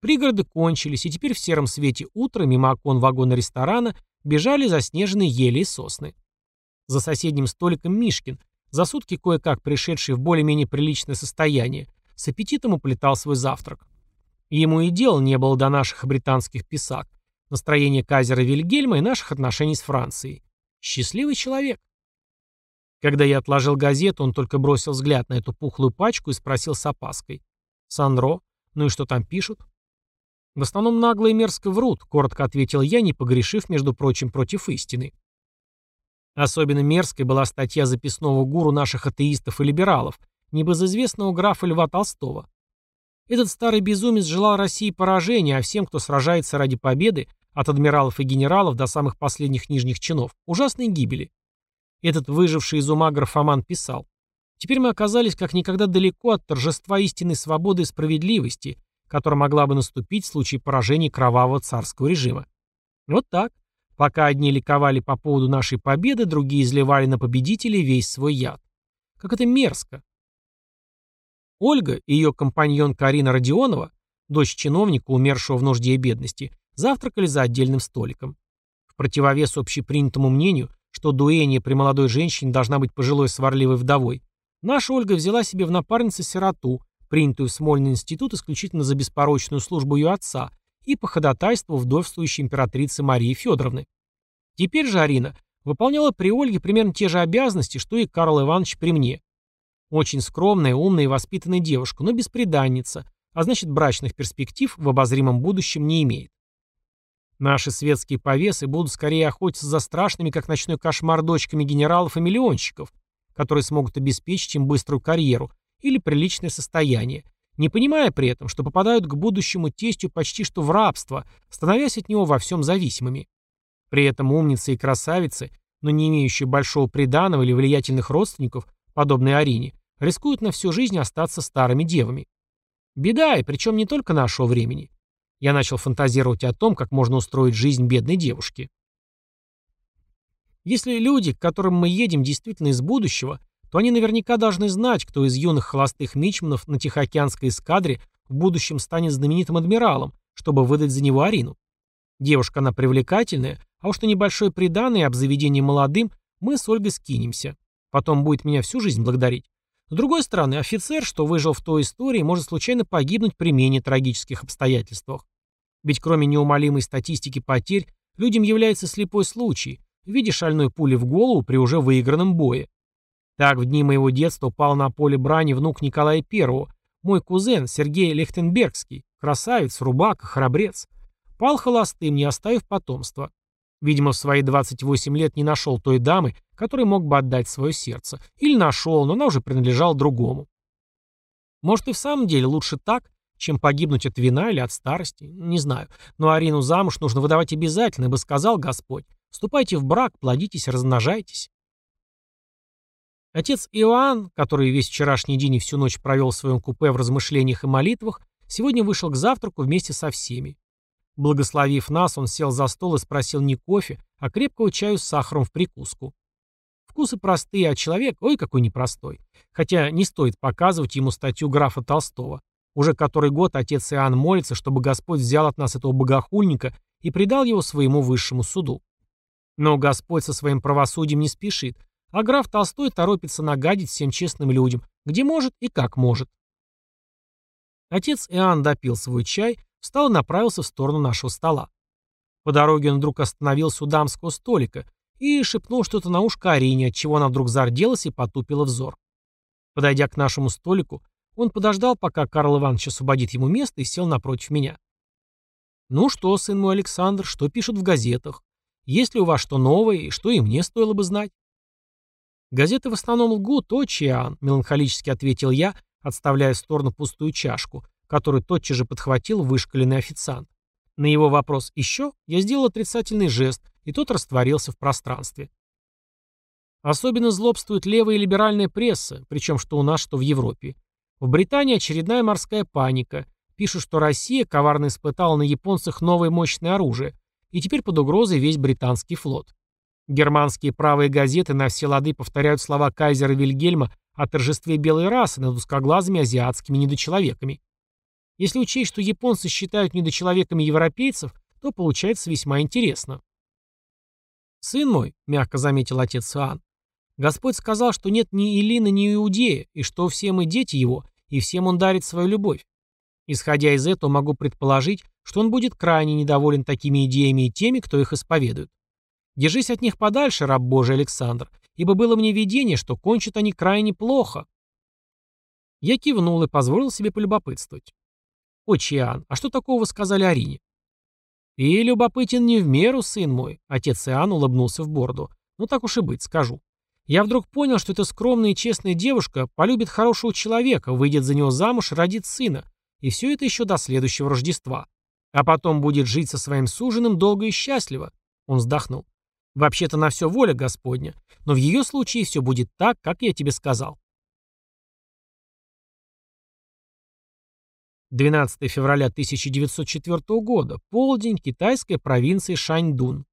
Пригороды кончились, и теперь в сером свете утра мимо окон вагона ресторана бежали заснеженные ели и сосны. За соседним столиком Мишкин, за сутки кое-как пришедший в более-менее приличное состояние, с аппетитом уплетал свой завтрак. Ему и дела не было до наших британских писак, настроения Казера Вильгельма и наших отношений с Францией. Счастливый человек. Когда я отложил газету, он только бросил взгляд на эту пухлую пачку и спросил с опаской. «Сандро? Ну и что там пишут?» «В основном нагло и мерзко врут», — коротко ответил я, не погрешив, между прочим, против истины. Особенно мерзкой была статья записного гуру наших атеистов и либералов, небезызвестного графа Льва Толстого. Этот старый безумец желал России поражения, а всем, кто сражается ради победы, от адмиралов и генералов до самых последних нижних чинов, ужасной гибели. Этот выживший из ума графоман писал. Теперь мы оказались как никогда далеко от торжества истинной свободы и справедливости, которая могла бы наступить в случае поражения кровавого царского режима. Вот так. Пока одни ликовали по поводу нашей победы, другие изливали на победителей весь свой яд. Как это мерзко. Ольга и ее компаньон Карина Родионова, дочь чиновника, умершего в нужде и бедности, завтракали за отдельным столиком. В противовес общепринятому мнению, что дуэнья при молодой женщине должна быть пожилой сварливой вдовой, наша Ольга взяла себе в напарнице сироту, принятую в Смольный институт исключительно за беспорочную службу ее отца, и по ходатайству вдовствующей императрицы Марии Федоровны. Теперь же Арина выполняла при Ольге примерно те же обязанности, что и Карл Иванович при мне. Очень скромная, умная и воспитанная девушка, но бесприданница, а значит брачных перспектив в обозримом будущем не имеет. Наши светские повесы будут скорее охотиться за страшными, как ночной кошмар, дочками генералов и миллионщиков, которые смогут обеспечить им быструю карьеру или приличное состояние, не понимая при этом, что попадают к будущему тестю почти что в рабство, становясь от него во всем зависимыми. При этом умницы и красавицы, но не имеющие большого приданого или влиятельных родственников, подобные Арине, рискуют на всю жизнь остаться старыми девами. Беда, и причем не только нашего времени. Я начал фантазировать о том, как можно устроить жизнь бедной девушки. Если люди, к которым мы едем, действительно из будущего, то они наверняка должны знать, кто из юных холостых мичманов на Тихоокеанской эскадре в будущем станет знаменитым адмиралом, чтобы выдать за него Арину. Девушка она привлекательная, а уж на небольшой приданный обзаведение молодым мы с Ольгой скинемся. Потом будет меня всю жизнь благодарить. С другой стороны, офицер, что выжил в той истории, может случайно погибнуть при менее трагических обстоятельствах. Ведь кроме неумолимой статистики потерь, людям является слепой случай в виде шальной пули в голову при уже выигранном бое. Так в дни моего детства упал на поле брани внук Николая I, мой кузен Сергей Лехтенбергский, красавец, рубака, храбрец. Пал холостым, не оставив потомства. Видимо, в свои 28 лет не нашел той дамы, которой мог бы отдать свое сердце. Или нашел, но она уже принадлежала другому. Может и в самом деле лучше так, чем погибнуть от вина или от старости, не знаю. Но Арину замуж нужно выдавать обязательно, ибо сказал Господь. Вступайте в брак, плодитесь, размножайтесь. Отец Иоанн, который весь вчерашний день и всю ночь провел в своем купе в размышлениях и молитвах, сегодня вышел к завтраку вместе со всеми. Благословив нас, он сел за стол и спросил не кофе, а крепкого чаю с сахаром в прикуску. Вкусы простые, а человек, ой, какой непростой. Хотя не стоит показывать ему статью графа Толстого. Уже который год отец Иоанн молится, чтобы Господь взял от нас этого богохульника и предал его своему высшему суду. Но Господь со своим правосудием не спешит, а граф Толстой торопится нагадить всем честным людям, где может и как может. Отец Иоанн допил свой чай, встал и направился в сторону нашего стола. По дороге он вдруг остановился у дамского столика и шепнул что-то на ушко Арине, отчего она вдруг зарделась и потупила взор. Подойдя к нашему столику, он подождал, пока Карл Иванович освободит ему место и сел напротив меня. «Ну что, сын мой Александр, что пишут в газетах? Есть ли у вас что новое, и что и мне стоило бы знать?» «Газеты в основном лгут, отче Иоанн», — меланхолически ответил я, отставляя в сторону пустую чашку, которую тотчас же подхватил вышкаленный официант. На его вопрос «еще» я сделал отрицательный жест, и тот растворился в пространстве. Особенно злобствует левая и либеральная пресса, причем что у нас, что в Европе. В Британии очередная морская паника. Пишут, что Россия коварно испытала на японцах новое мощное оружие, и теперь под угрозой весь британский флот. Германские правые газеты на все лады повторяют слова кайзера Вильгельма о торжестве белой расы над узкоглазыми азиатскими недочеловеками. Если учесть, что японцы считают недочеловеками европейцев, то получается весьма интересно. «Сын мой», — мягко заметил отец Иоанн, — «Господь сказал, что нет ни Илины, ни Иудея, и что все мы дети его, и всем он дарит свою любовь. Исходя из этого, могу предположить, что он будет крайне недоволен такими идеями и теми, кто их исповедует. Держись от них подальше, раб Божий Александр, ибо было мне видение, что кончат они крайне плохо. Я кивнул и позволил себе полюбопытствовать. «Отче Иоанн, а что такого сказали Арине?» «Ты любопытен не в меру, сын мой», — отец Иоанн улыбнулся в бороду. «Ну так уж и быть, скажу. Я вдруг понял, что эта скромная и честная девушка полюбит хорошего человека, выйдет за него замуж и родит сына, и все это еще до следующего Рождества. А потом будет жить со своим суженым долго и счастливо». Он вздохнул. Вообще-то на все воля Господня, но в ее случае все будет так, как я тебе сказал. 12 февраля 1904 года. Полдень. Китайская провинция Шаньдун.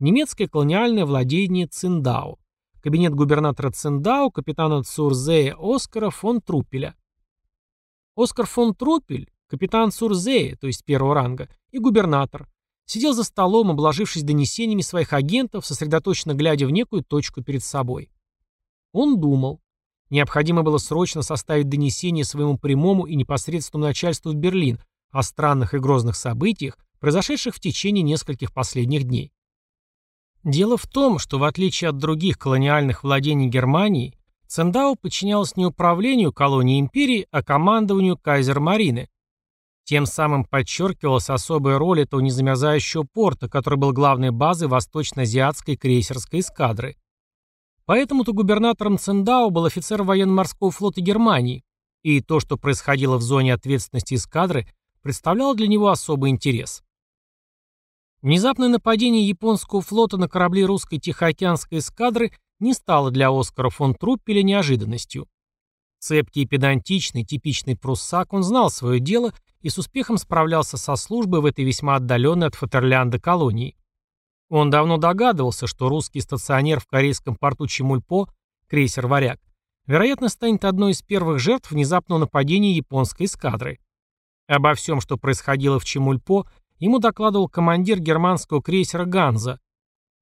Немецкое колониальное владение Циндао. Кабинет губернатора Циндао, капитана Цурзея Оскара фон Труппеля. Оскар фон Труппель, капитан Цурзея, то есть первого ранга, и губернатор, Сидел за столом, обложившись донесениями своих агентов, сосредоточенно глядя в некую точку перед собой. Он думал. Необходимо было срочно составить донесение своему прямому и непосредственному начальству в Берлин о странных и грозных событиях, произошедших в течение нескольких последних дней. Дело в том, что в отличие от других колониальных владений Германии, Цендау подчинялась не управлению колонии империи, а командованию кайзер-марины, тем самым подчеркивалась особая роль этого незамерзающего порта, который был главной базой восточно-азиатской крейсерской эскадры. Поэтому-то губернатором Цендау был офицер военно-морского флота Германии, и то, что происходило в зоне ответственности эскадры, представляло для него особый интерес. Внезапное нападение японского флота на корабли русской Тихоокеанской эскадры не стало для Оскара фон Труппеля неожиданностью. Цепкий и педантичный, типичный пруссак, он знал свое дело и с успехом справлялся со службой в этой весьма отдаленной от Фатерлянда колонии. Он давно догадывался, что русский стационер в корейском порту Чемульпо, крейсер «Варяг», вероятно, станет одной из первых жертв внезапного нападения японской эскадры. Обо всем, что происходило в Чемульпо, ему докладывал командир германского крейсера «Ганза».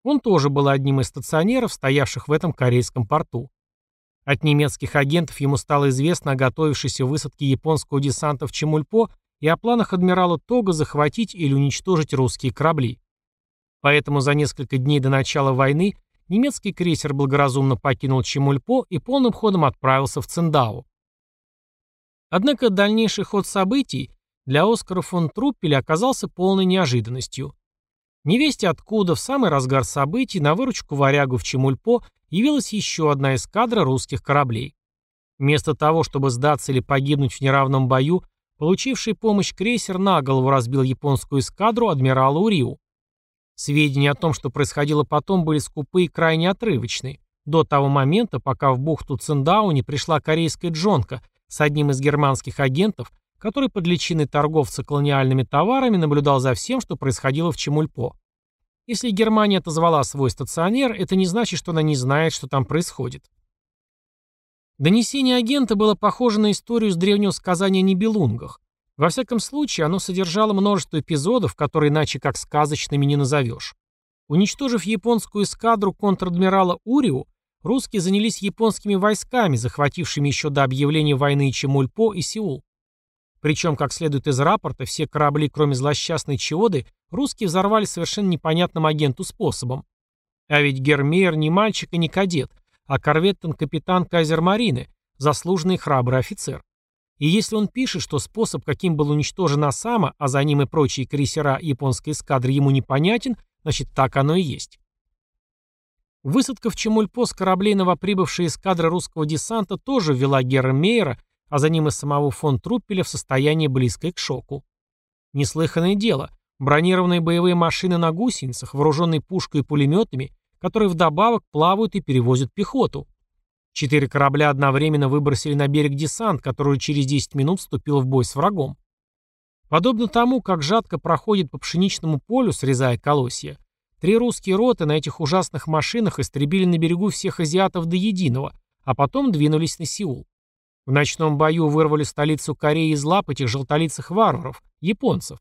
Он тоже был одним из стационеров, стоявших в этом корейском порту. От немецких агентов ему стало известно о готовившейся высадке японского десанта в Чемульпо и о планах адмирала Тога захватить или уничтожить русские корабли. Поэтому за несколько дней до начала войны немецкий крейсер благоразумно покинул Чемульпо и полным ходом отправился в Циндао. Однако дальнейший ход событий для Оскара фон Труппеля оказался полной неожиданностью. Невесте откуда в самый разгар событий на выручку варягу в Чемульпо явилась еще одна эскадра русских кораблей. Вместо того, чтобы сдаться или погибнуть в неравном бою, получивший помощь крейсер на голову разбил японскую эскадру адмирала Уриу. Сведения о том, что происходило потом, были скупы и крайне отрывочны, до того момента, пока в бухту Циндау не пришла корейская джонка с одним из германских агентов, который под личиной торговца колониальными товарами наблюдал за всем, что происходило в Чемульпо. Если Германия отозвала свой стационер, это не значит, что она не знает, что там происходит. Донесение агента было похоже на историю с древнего сказания о Нибелунгах. Во всяком случае, оно содержало множество эпизодов, которые иначе как сказочными не назовешь. Уничтожив японскую эскадру контр-адмирала Уриу, русские занялись японскими войсками, захватившими еще до объявления войны Чемульпо и Сеул. Причем, как следует из рапорта, все корабли, кроме злосчастной Чиоды, русские взорвали совершенно непонятным агенту способом. А ведь Гермейер не мальчик и не кадет, а корветтон-капитан Кайзер-Марины, заслуженный храбрый офицер. И если он пишет, что способ, каким был уничтожен Осама, а за ним и прочие крейсера японской эскадры ему непонятен, значит так оно и есть. Высадка в Чемульпо с кораблей новоприбывшей эскадры русского десанта тоже ввела Герра Мейера, а за ним и самого фон Труппеля в состояние близкое к шоку. Неслыханное дело. Бронированные боевые машины на гусеницах, вооруженные пушкой и пулеметами, которые вдобавок плавают и перевозят пехоту. Четыре корабля одновременно выбросили на берег десант, который через 10 минут вступил в бой с врагом. Подобно тому, как жатко проходит по пшеничному полю, срезая колосья, три русские роты на этих ужасных машинах истребили на берегу всех азиатов до единого, а потом двинулись на Сеул. В ночном бою вырвали столицу Кореи из лап этих желтолицых варваров, японцев.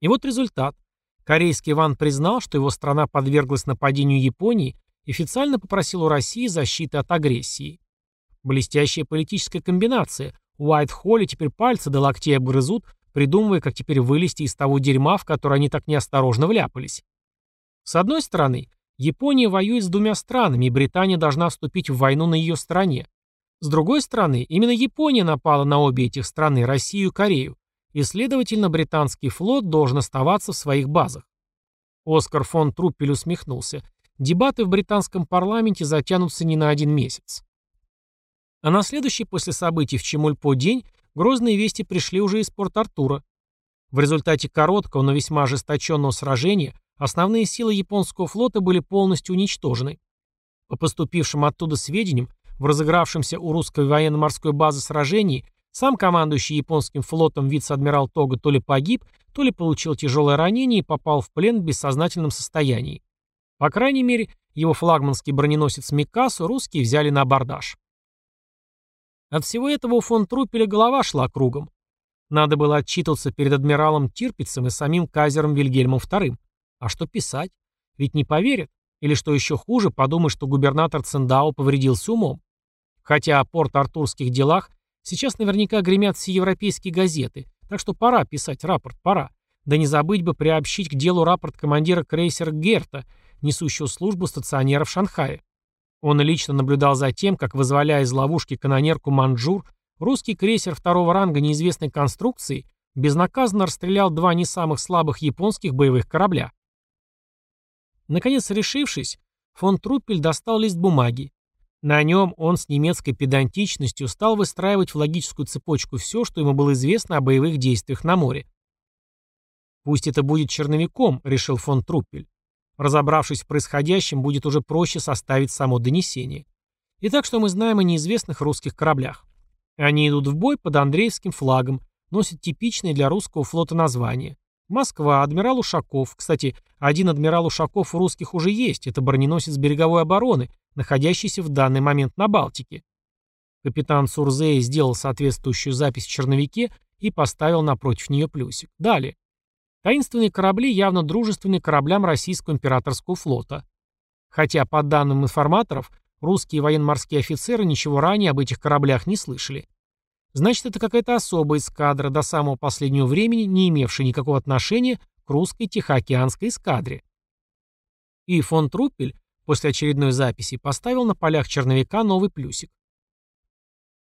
И вот результат. Корейский Иван признал, что его страна подверглась нападению Японии и официально попросил у России защиты от агрессии. Блестящая политическая комбинация. У Уайт-Холли теперь пальцы до локтей обгрызут, придумывая, как теперь вылезти из того дерьма, в которое они так неосторожно вляпались. С одной стороны, Япония воюет с двумя странами, и Британия должна вступить в войну на ее стороне. С другой стороны, именно Япония напала на обе этих страны, Россию и Корею, и, следовательно, британский флот должен оставаться в своих базах. Оскар фон Труппель усмехнулся. Дебаты в британском парламенте затянутся не на один месяц. А на следующий после событий в Чемульпо день грозные вести пришли уже из Порт-Артура. В результате короткого, но весьма ожесточенного сражения основные силы японского флота были полностью уничтожены. По поступившим оттуда сведениям, в разыгравшемся у русской военно-морской базы сражении сам командующий японским флотом вице-адмирал Тога то ли погиб, то ли получил тяжелое ранение и попал в плен в бессознательном состоянии. По крайней мере, его флагманский броненосец Микасу русские взяли на абордаж. От всего этого у фон Труппеля голова шла кругом. Надо было отчитываться перед адмиралом Тирпицем и самим кайзером Вильгельмом II. А что писать? Ведь не поверят. Или что еще хуже, подумай, что губернатор Циндао повредился умом. Хотя о порт-артурских делах сейчас наверняка гремят все европейские газеты, так что пора писать рапорт, пора. Да не забыть бы приобщить к делу рапорт командира крейсера Герта, несущего службу стационера в Шанхае. Он лично наблюдал за тем, как, вызволяя из ловушки канонерку «Манджур», русский крейсер второго ранга неизвестной конструкции безнаказанно расстрелял два не самых слабых японских боевых корабля. Наконец решившись, фон Труппель достал лист бумаги, на нем он с немецкой педантичностью стал выстраивать в логическую цепочку все, что ему было известно о боевых действиях на море. «Пусть это будет черновиком», — решил фон Труппель. Разобравшись в происходящем, будет уже проще составить само донесение. Итак, что мы знаем о неизвестных русских кораблях? Они идут в бой под Андреевским флагом, носят типичное для русского флота название. Москва, адмирал Ушаков. Кстати, один адмирал Ушаков у русских уже есть, это броненосец береговой обороны, находящийся в данный момент на Балтике. Капитан Сурзей сделал соответствующую запись в черновике и поставил напротив нее плюсик. Далее. Таинственные корабли явно дружественны кораблям российского императорского флота. Хотя, по данным информаторов, русские военно-морские офицеры ничего ранее об этих кораблях не слышали. Значит, это какая-то особая эскадра, до самого последнего времени не имевшая никакого отношения к русской Тихоокеанской эскадре. И фон Труппель После очередной записи поставил на полях черновика новый плюсик.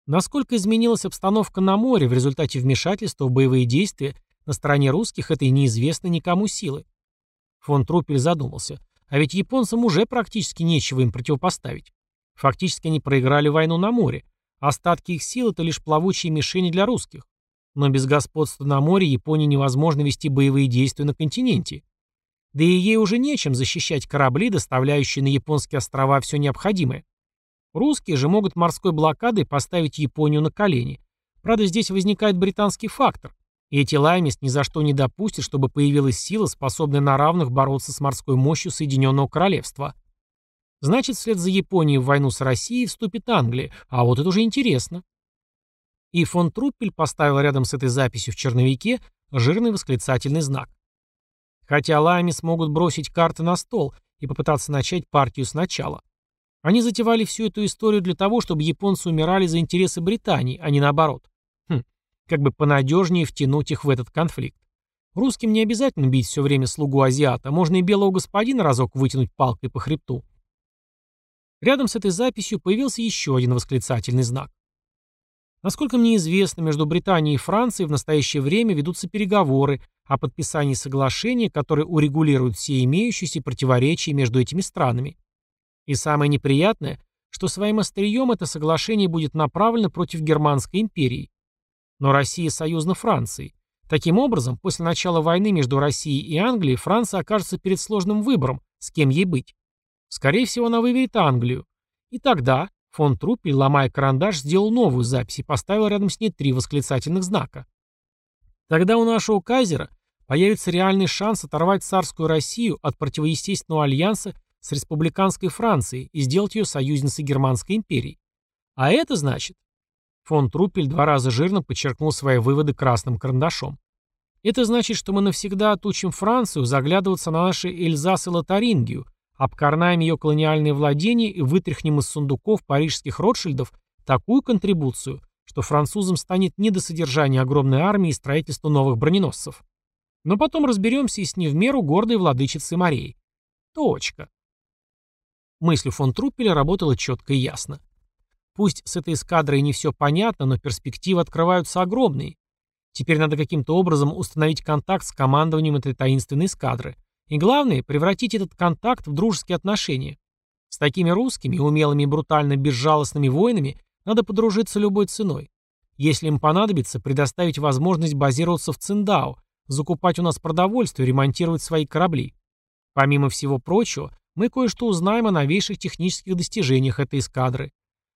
Насколько изменилась обстановка на море в результате вмешательства в боевые действия на стороне русских этой неизвестной никому силы? Фон Труппель задумался. А ведь японцам уже практически нечего им противопоставить. Фактически они проиграли войну на море. Остатки их сил — это лишь плавучие мишени для русских. Но без господства на море Японии невозможно вести боевые действия на континенте. Да и ей уже нечем защищать корабли, доставляющие на японские острова все необходимое. Русские же могут морской блокадой поставить Японию на колени. Правда, здесь возникает британский фактор. И эти лаймист ни за что не допустят, чтобы появилась сила, способная на равных бороться с морской мощью Соединенного Королевства. Значит, вслед за Японией в войну с Россией вступит Англия, а вот это уже интересно. И фон Труппель поставил рядом с этой записью в черновике жирный восклицательный знак. Хотя Лайми смогут бросить карты на стол и попытаться начать партию сначала. Они затевали всю эту историю для того, чтобы японцы умирали за интересы Британии, а не наоборот. Хм, как бы понадежнее втянуть их в этот конфликт. Русским не обязательно бить все время слугу азиата, можно и белого господина разок вытянуть палкой по хребту. Рядом с этой записью появился еще один восклицательный знак. Насколько мне известно, между Британией и Францией в настоящее время ведутся переговоры о подписании соглашения, которое урегулирует все имеющиеся противоречия между этими странами. И самое неприятное, что своим острием это соглашение будет направлено против Германской империи. Но Россия союзна Франции. Таким образом, после начала войны между Россией и Англией Франция окажется перед сложным выбором, с кем ей быть. Скорее всего, она выберет Англию. И тогда Фон Труппель, ломая карандаш, сделал новую запись и поставил рядом с ней три восклицательных знака. Тогда у нашего кайзера появится реальный шанс оторвать царскую Россию от противоестественного альянса с республиканской Францией и сделать ее союзницей Германской империи. А это значит... Фон Труппель два раза жирно подчеркнул свои выводы красным карандашом. Это значит, что мы навсегда отучим Францию заглядываться на наши Эльзас и Лотарингию, Обкорнаем ее колониальные владения и вытряхнем из сундуков парижских Ротшильдов такую контрибуцию, что французам станет не до содержания огромной армии и строительства новых броненосцев. Но потом разберемся и с не в меру гордой владычицей морей. Точка. Мысль фон Труппеля работала четко и ясно. Пусть с этой эскадрой не все понятно, но перспективы открываются огромные. Теперь надо каким-то образом установить контакт с командованием этой таинственной эскадры. И главное, превратить этот контакт в дружеские отношения. С такими русскими, умелыми и брутально безжалостными воинами надо подружиться любой ценой. Если им понадобится, предоставить возможность базироваться в Циндао, закупать у нас продовольствие, ремонтировать свои корабли. Помимо всего прочего, мы кое-что узнаем о новейших технических достижениях этой эскадры.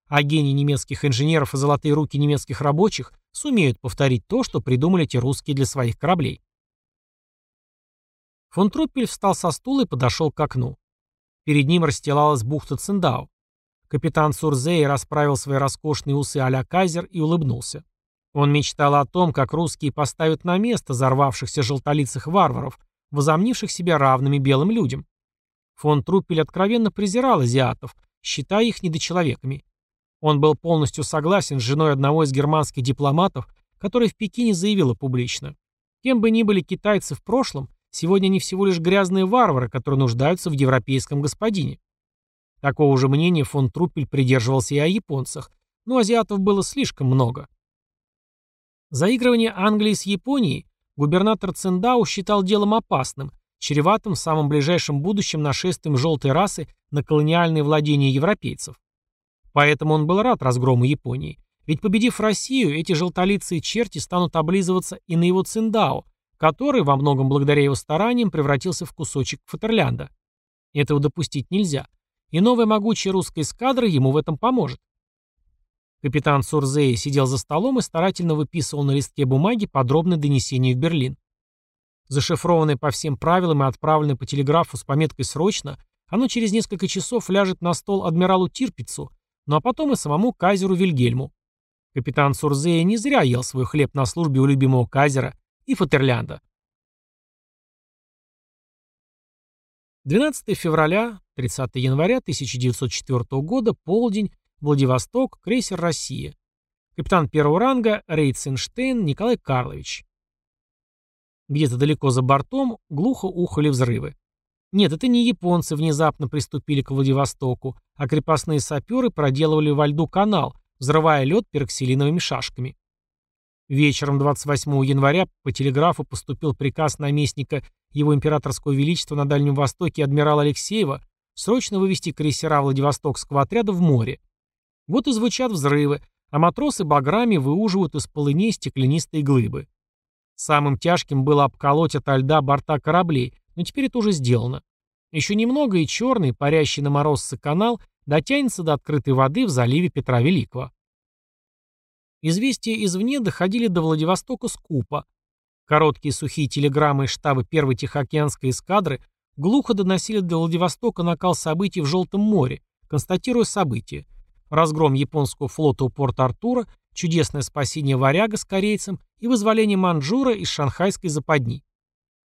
А гении немецких инженеров и золотые руки немецких рабочих сумеют повторить то, что придумали эти русские для своих кораблей. Фон Труппель встал со стула и подошел к окну. Перед ним расстилалась бухта Циндау. Капитан Сурзей расправил свои роскошные усы а-ля Кайзер и улыбнулся. Он мечтал о том, как русские поставят на место взорвавшихся желтолицых варваров, возомнивших себя равными белым людям. Фон Труппель откровенно презирал азиатов, считая их недочеловеками. Он был полностью согласен с женой одного из германских дипломатов, которая в Пекине заявила публично. Кем бы ни были китайцы в прошлом, Сегодня они всего лишь грязные варвары, которые нуждаются в европейском господине. Такого же мнения фон Труппель придерживался и о японцах, но азиатов было слишком много. Заигрывание Англии с Японией губернатор Цендау считал делом опасным, чреватым в самом ближайшем будущем нашествием желтой расы на колониальные владения европейцев. Поэтому он был рад разгрому Японии. Ведь победив Россию, эти желтолицые черти станут облизываться и на его Циндао, который, во многом благодаря его стараниям, превратился в кусочек Фатерлянда. Этого допустить нельзя, и новая могучая русская эскадра ему в этом поможет. Капитан Сурзея сидел за столом и старательно выписывал на листке бумаги подробное донесение в Берлин. Зашифрованное по всем правилам и отправленное по телеграфу с пометкой «Срочно», оно через несколько часов ляжет на стол адмиралу Тирпицу, ну а потом и самому кайзеру Вильгельму. Капитан Сурзея не зря ел свой хлеб на службе у любимого кайзера и Фатерлянда. 12 февраля, 30 января 1904 года, полдень, Владивосток, крейсер «Россия». Капитан первого ранга Рейценштейн Николай Карлович. Где-то далеко за бортом глухо ухали взрывы. Нет, это не японцы внезапно приступили к Владивостоку, а крепостные саперы проделывали во льду канал, взрывая лед пероксилиновыми шашками. Вечером 28 января по телеграфу поступил приказ наместника его императорского величества на Дальнем Востоке адмирала Алексеева срочно вывести крейсера Владивостокского отряда в море. Вот и звучат взрывы, а матросы баграми выуживают из полыней стеклянистые глыбы. Самым тяжким было обколоть ото льда борта кораблей, но теперь это уже сделано. Еще немного, и черный, парящий на морозце канал дотянется до открытой воды в заливе Петра Великого. Известия извне доходили до Владивостока скупо. Короткие сухие телеграммы из штаба первой Тихоокеанской эскадры глухо доносили до Владивостока накал событий в Желтом море, констатируя события. Разгром японского флота у порта Артура, чудесное спасение варяга с корейцем и вызволение Манчжура из шанхайской западни.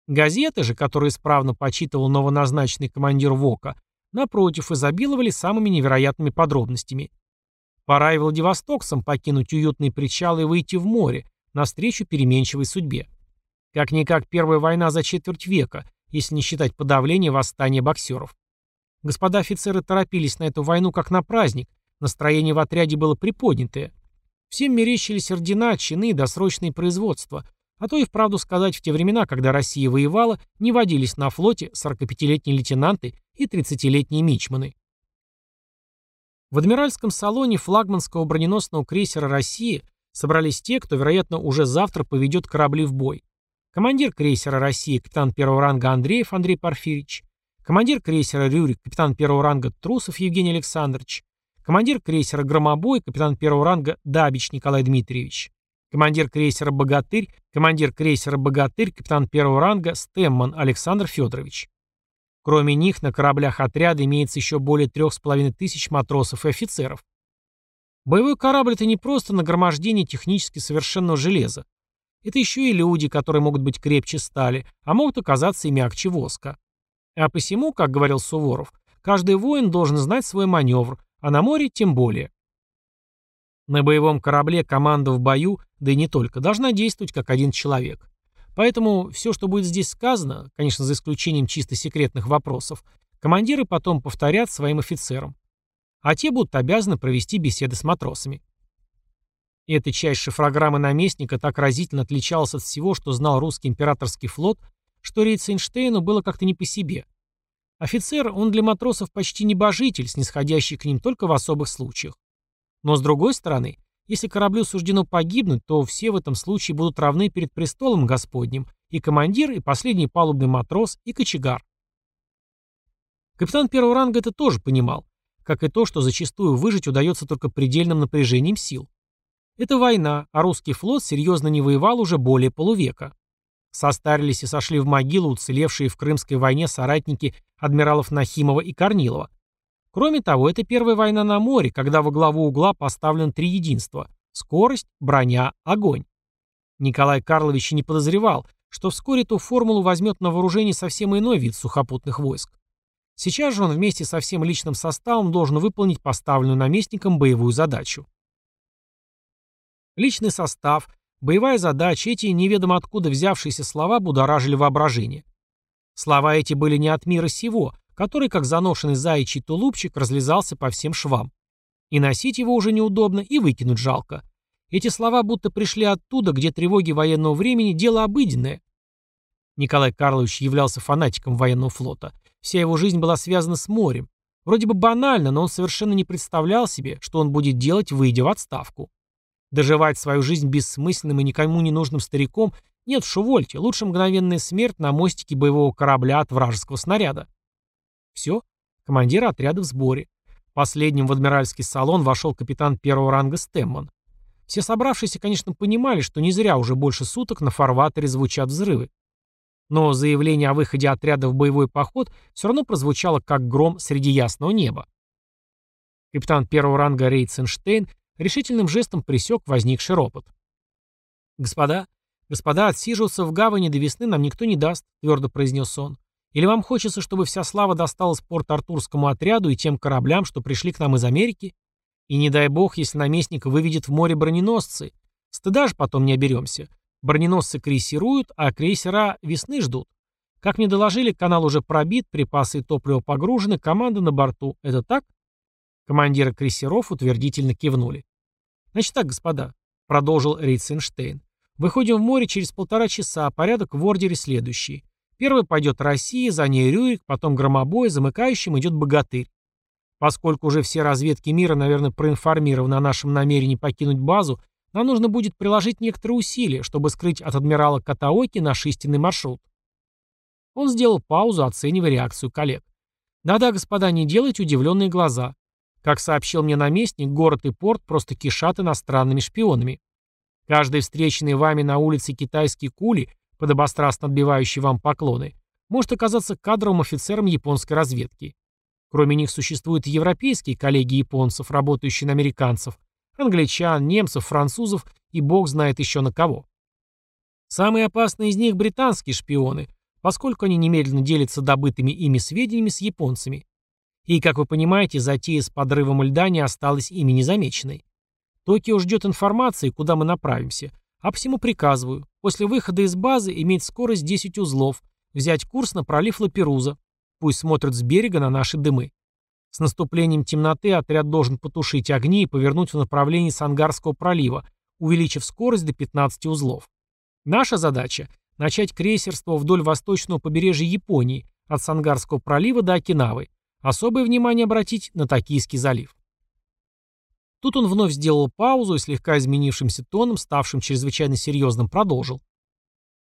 Газеты же, которые исправно почитывал новоназначенный командир ВОКа, напротив, изобиловали самыми невероятными подробностями. Пора и Владивостокцам покинуть уютные причалы и выйти в море, навстречу переменчивой судьбе. Как-никак первая война за четверть века, если не считать подавления восстания боксеров. Господа офицеры торопились на эту войну как на праздник, настроение в отряде было приподнятое. Всем мерещились ордена, чины, досрочные производства, а то и вправду сказать, в те времена, когда Россия воевала, не водились на флоте 45-летние лейтенанты и 30-летние мичманы. В адмиральском салоне флагманского броненосного крейсера «Россия» собрались те, кто, вероятно, уже завтра поведет корабли в бой. Командир крейсера «Россия» капитан первого ранга Андреев Андрей Порфирьевич, командир крейсера «Рюрик» капитан первого ранга Трусов Евгений Александрович, командир крейсера «Громобой» капитан первого ранга Дабич Николай Дмитриевич, командир крейсера «Богатырь», командир крейсера «Богатырь», капитан первого ранга Стемман Александр Федорович. Кроме них на кораблях отряда имеется еще более трех с половиной тысяч матросов и офицеров. Боевой корабль – это не просто нагромождение технически совершенного железа. Это еще и люди, которые могут быть крепче стали, а могут оказаться и мягче воска. А посему, как говорил Суворов, каждый воин должен знать свой маневр, а на море тем более. На боевом корабле команда в бою, да и не только, должна действовать как один человек. Поэтому все, что будет здесь сказано, конечно, за исключением чисто секретных вопросов, командиры потом повторят своим офицерам. А те будут обязаны провести беседы с матросами. И эта часть шифрограммы наместника так разительно отличалась от всего, что знал русский императорский флот, что Рейценштейну было как-то не по себе. Офицер, он для матросов почти небожитель, снисходящий к ним только в особых случаях. Но с другой стороны, если кораблю суждено погибнуть, то все в этом случае будут равны перед престолом Господним, и командир, и последний палубный матрос, и кочегар. Капитан первого ранга это тоже понимал, как и то, что зачастую выжить удается только предельным напряжением сил. Это война, а русский флот серьезно не воевал уже более полувека. Состарились и сошли в могилу уцелевшие в Крымской войне соратники адмиралов Нахимова и Корнилова. Кроме того, это первая война на море, когда во главу угла поставлен три единства – скорость, броня, огонь. Николай Карлович не подозревал, что вскоре эту формулу возьмет на вооружение совсем иной вид сухопутных войск. Сейчас же он вместе со всем личным составом должен выполнить поставленную наместником боевую задачу. Личный состав, боевая задача, эти неведомо откуда взявшиеся слова будоражили воображение. Слова эти были не от мира сего, который, как заношенный заячий тулупчик, разлезался по всем швам. И носить его уже неудобно, и выкинуть жалко. Эти слова будто пришли оттуда, где тревоги военного времени – дело обыденное. Николай Карлович являлся фанатиком военного флота. Вся его жизнь была связана с морем. Вроде бы банально, но он совершенно не представлял себе, что он будет делать, выйдя в отставку. Доживать свою жизнь бессмысленным и никому не нужным стариком нет Шувольте, лучше мгновенная смерть на мостике боевого корабля от вражеского снаряда. Все, командир отряда в сборе. Последним в адмиральский салон вошел капитан первого ранга Стэмман. Все собравшиеся, конечно, понимали, что не зря уже больше суток на фарватере звучат взрывы. Но заявление о выходе отряда в боевой поход все равно прозвучало как гром среди ясного неба. Капитан первого ранга Рейценштейн решительным жестом пресек возникший ропот. «Господа, господа, отсиживаться в гавани до весны нам никто не даст», — твердо произнес он. Или вам хочется, чтобы вся слава досталась Порт-Артурскому отряду и тем кораблям, что пришли к нам из Америки? И не дай бог, если наместник выведет в море броненосцы. Стыда же потом не оберемся. Броненосцы крейсируют, а крейсера весны ждут. Как мне доложили, канал уже пробит, припасы и топливо погружены, команда на борту. Это так? Командиры крейсеров утвердительно кивнули. Значит так, господа, продолжил Рейценштейн. Выходим в море через полтора часа, порядок в ордере следующий. Первый пойдет Россия, за ней Рюрик, потом Громобой, замыкающим идет Богатырь. Поскольку уже все разведки мира, наверное, проинформированы о нашем намерении покинуть базу, нам нужно будет приложить некоторые усилия, чтобы скрыть от адмирала Катаоки наш истинный маршрут. Он сделал паузу, оценивая реакцию коллег. Да-да, господа, не делайте удивленные глаза. Как сообщил мне наместник, город и порт просто кишат иностранными шпионами. Каждый встреченный вами на улице китайский кули, подобострастно отбивающий вам поклоны, может оказаться кадровым офицером японской разведки. Кроме них существуют европейские коллеги японцев, работающие на американцев, англичан, немцев, французов и бог знает еще на кого. Самые опасные из них британские шпионы, поскольку они немедленно делятся добытыми ими сведениями с японцами. И, как вы понимаете, затея с подрывом льда не осталась ими незамеченной. Токио ждет информации, куда мы направимся, а посему приказываю, после выхода из базы иметь скорость 10 узлов, взять курс на пролив Лаперуза, пусть смотрят с берега на наши дымы. С наступлением темноты отряд должен потушить огни и повернуть в направлении Сангарского пролива, увеличив скорость до 15 узлов. Наша задача – начать крейсерство вдоль восточного побережья Японии, от Сангарского пролива до Окинавы. Особое внимание обратить на Токийский залив. Тут он вновь сделал паузу и слегка изменившимся тоном, ставшим чрезвычайно серьезным, продолжил.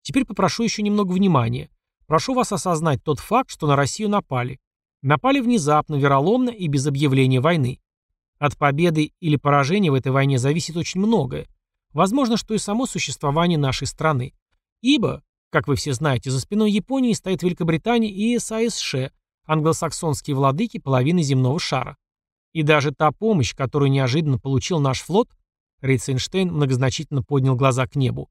Теперь попрошу еще немного внимания. Прошу вас осознать тот факт, что на Россию напали. Напали внезапно, вероломно и без объявления войны. От победы или поражения в этой войне зависит очень многое. Возможно, что и само существование нашей страны. Ибо, как вы все знаете, за спиной Японии стоит Великобритания и САСШ, англосаксонские владыки половины земного шара. И даже та помощь, которую неожиданно получил наш флот, Рейценштейн многозначительно поднял глаза к небу,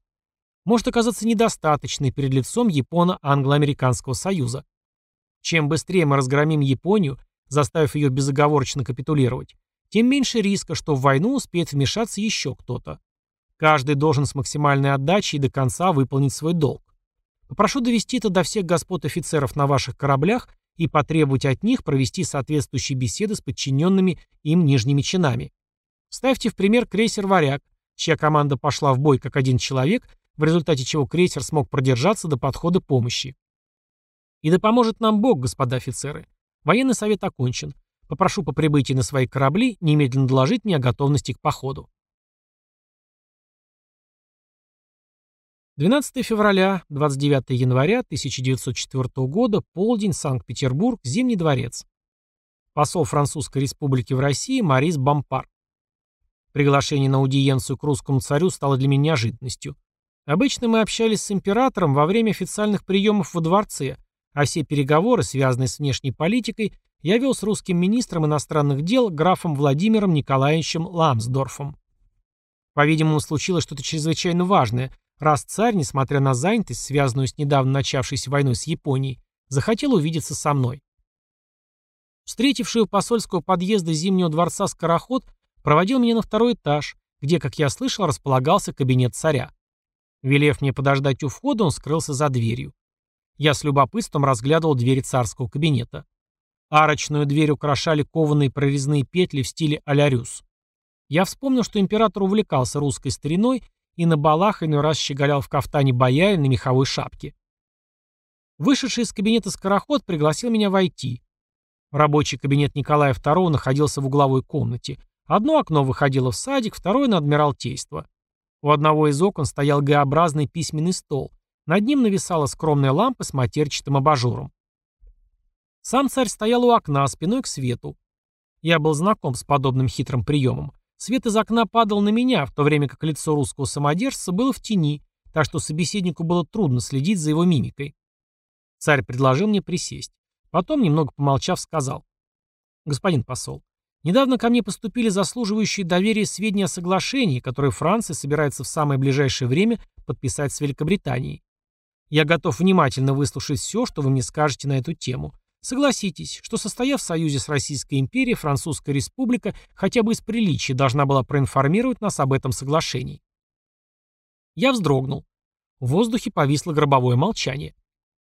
может оказаться недостаточной перед лицом Японо-Англо-Американского союза. Чем быстрее мы разгромим Японию, заставив ее безоговорочно капитулировать, тем меньше риска, что в войну успеет вмешаться еще кто-то. Каждый должен с максимальной отдачей и до конца выполнить свой долг. Попрошу довести это до всех господ офицеров на ваших кораблях и потребовать от них провести соответствующие беседы с подчиненными им нижними чинами. Ставьте в пример крейсер «Варяг», чья команда пошла в бой как один человек, в результате чего крейсер смог продержаться до подхода помощи. И да поможет нам Бог, господа офицеры. Военный совет окончен. Попрошу по прибытии на свои корабли немедленно доложить мне о готовности к походу. 12 февраля, 29 января 1904 года, полдень, Санкт-Петербург, Зимний дворец. Посол Французской республики в России Марис Бампар. Приглашение на аудиенцию к русскому царю стало для меня неожиданностью. Обычно мы общались с императором во время официальных приемов во дворце, а все переговоры, связанные с внешней политикой, я вел с русским министром иностранных дел графом Владимиром Николаевичем Ламсдорфом. По-видимому, случилось что-то чрезвычайно важное – Раз царь, несмотря на занятость, связанную с недавно начавшейся войной с Японией, захотел увидеться со мной. Встретивший у посольского подъезда Зимнего дворца скороход проводил меня на второй этаж, где, как я слышал, располагался кабинет царя. Велев мне подождать у входа, он скрылся за дверью. Я с любопытством разглядывал двери царского кабинета. Арочную дверь украшали кованые прорезные петли в стиле алярюс. Я вспомнил, что император увлекался русской стариной и на балах иной раз щеголял в кафтане боярин на меховой шапке. Вышедший из кабинета скороход пригласил меня войти. Рабочий кабинет Николая II находился в угловой комнате. Одно окно выходило в садик, второе — на Адмиралтейство. У одного из окон стоял Г-образный письменный стол. Над ним нависала скромная лампа с матерчатым абажуром. Сам царь стоял у окна, спиной к свету. Я был знаком с подобным хитрым приемом. Свет из окна падал на меня, в то время как лицо русского самодержца было в тени, так что собеседнику было трудно следить за его мимикой. Царь предложил мне присесть. Потом, немного помолчав, сказал. «Господин посол, недавно ко мне поступили заслуживающие доверия сведения о соглашении, которое Франция собирается в самое ближайшее время подписать с Великобританией. Я готов внимательно выслушать все, что вы мне скажете на эту тему, Согласитесь, что состояв в союзе с Российской империей, Французская республика хотя бы из приличия должна была проинформировать нас об этом соглашении. Я вздрогнул. В воздухе повисло гробовое молчание.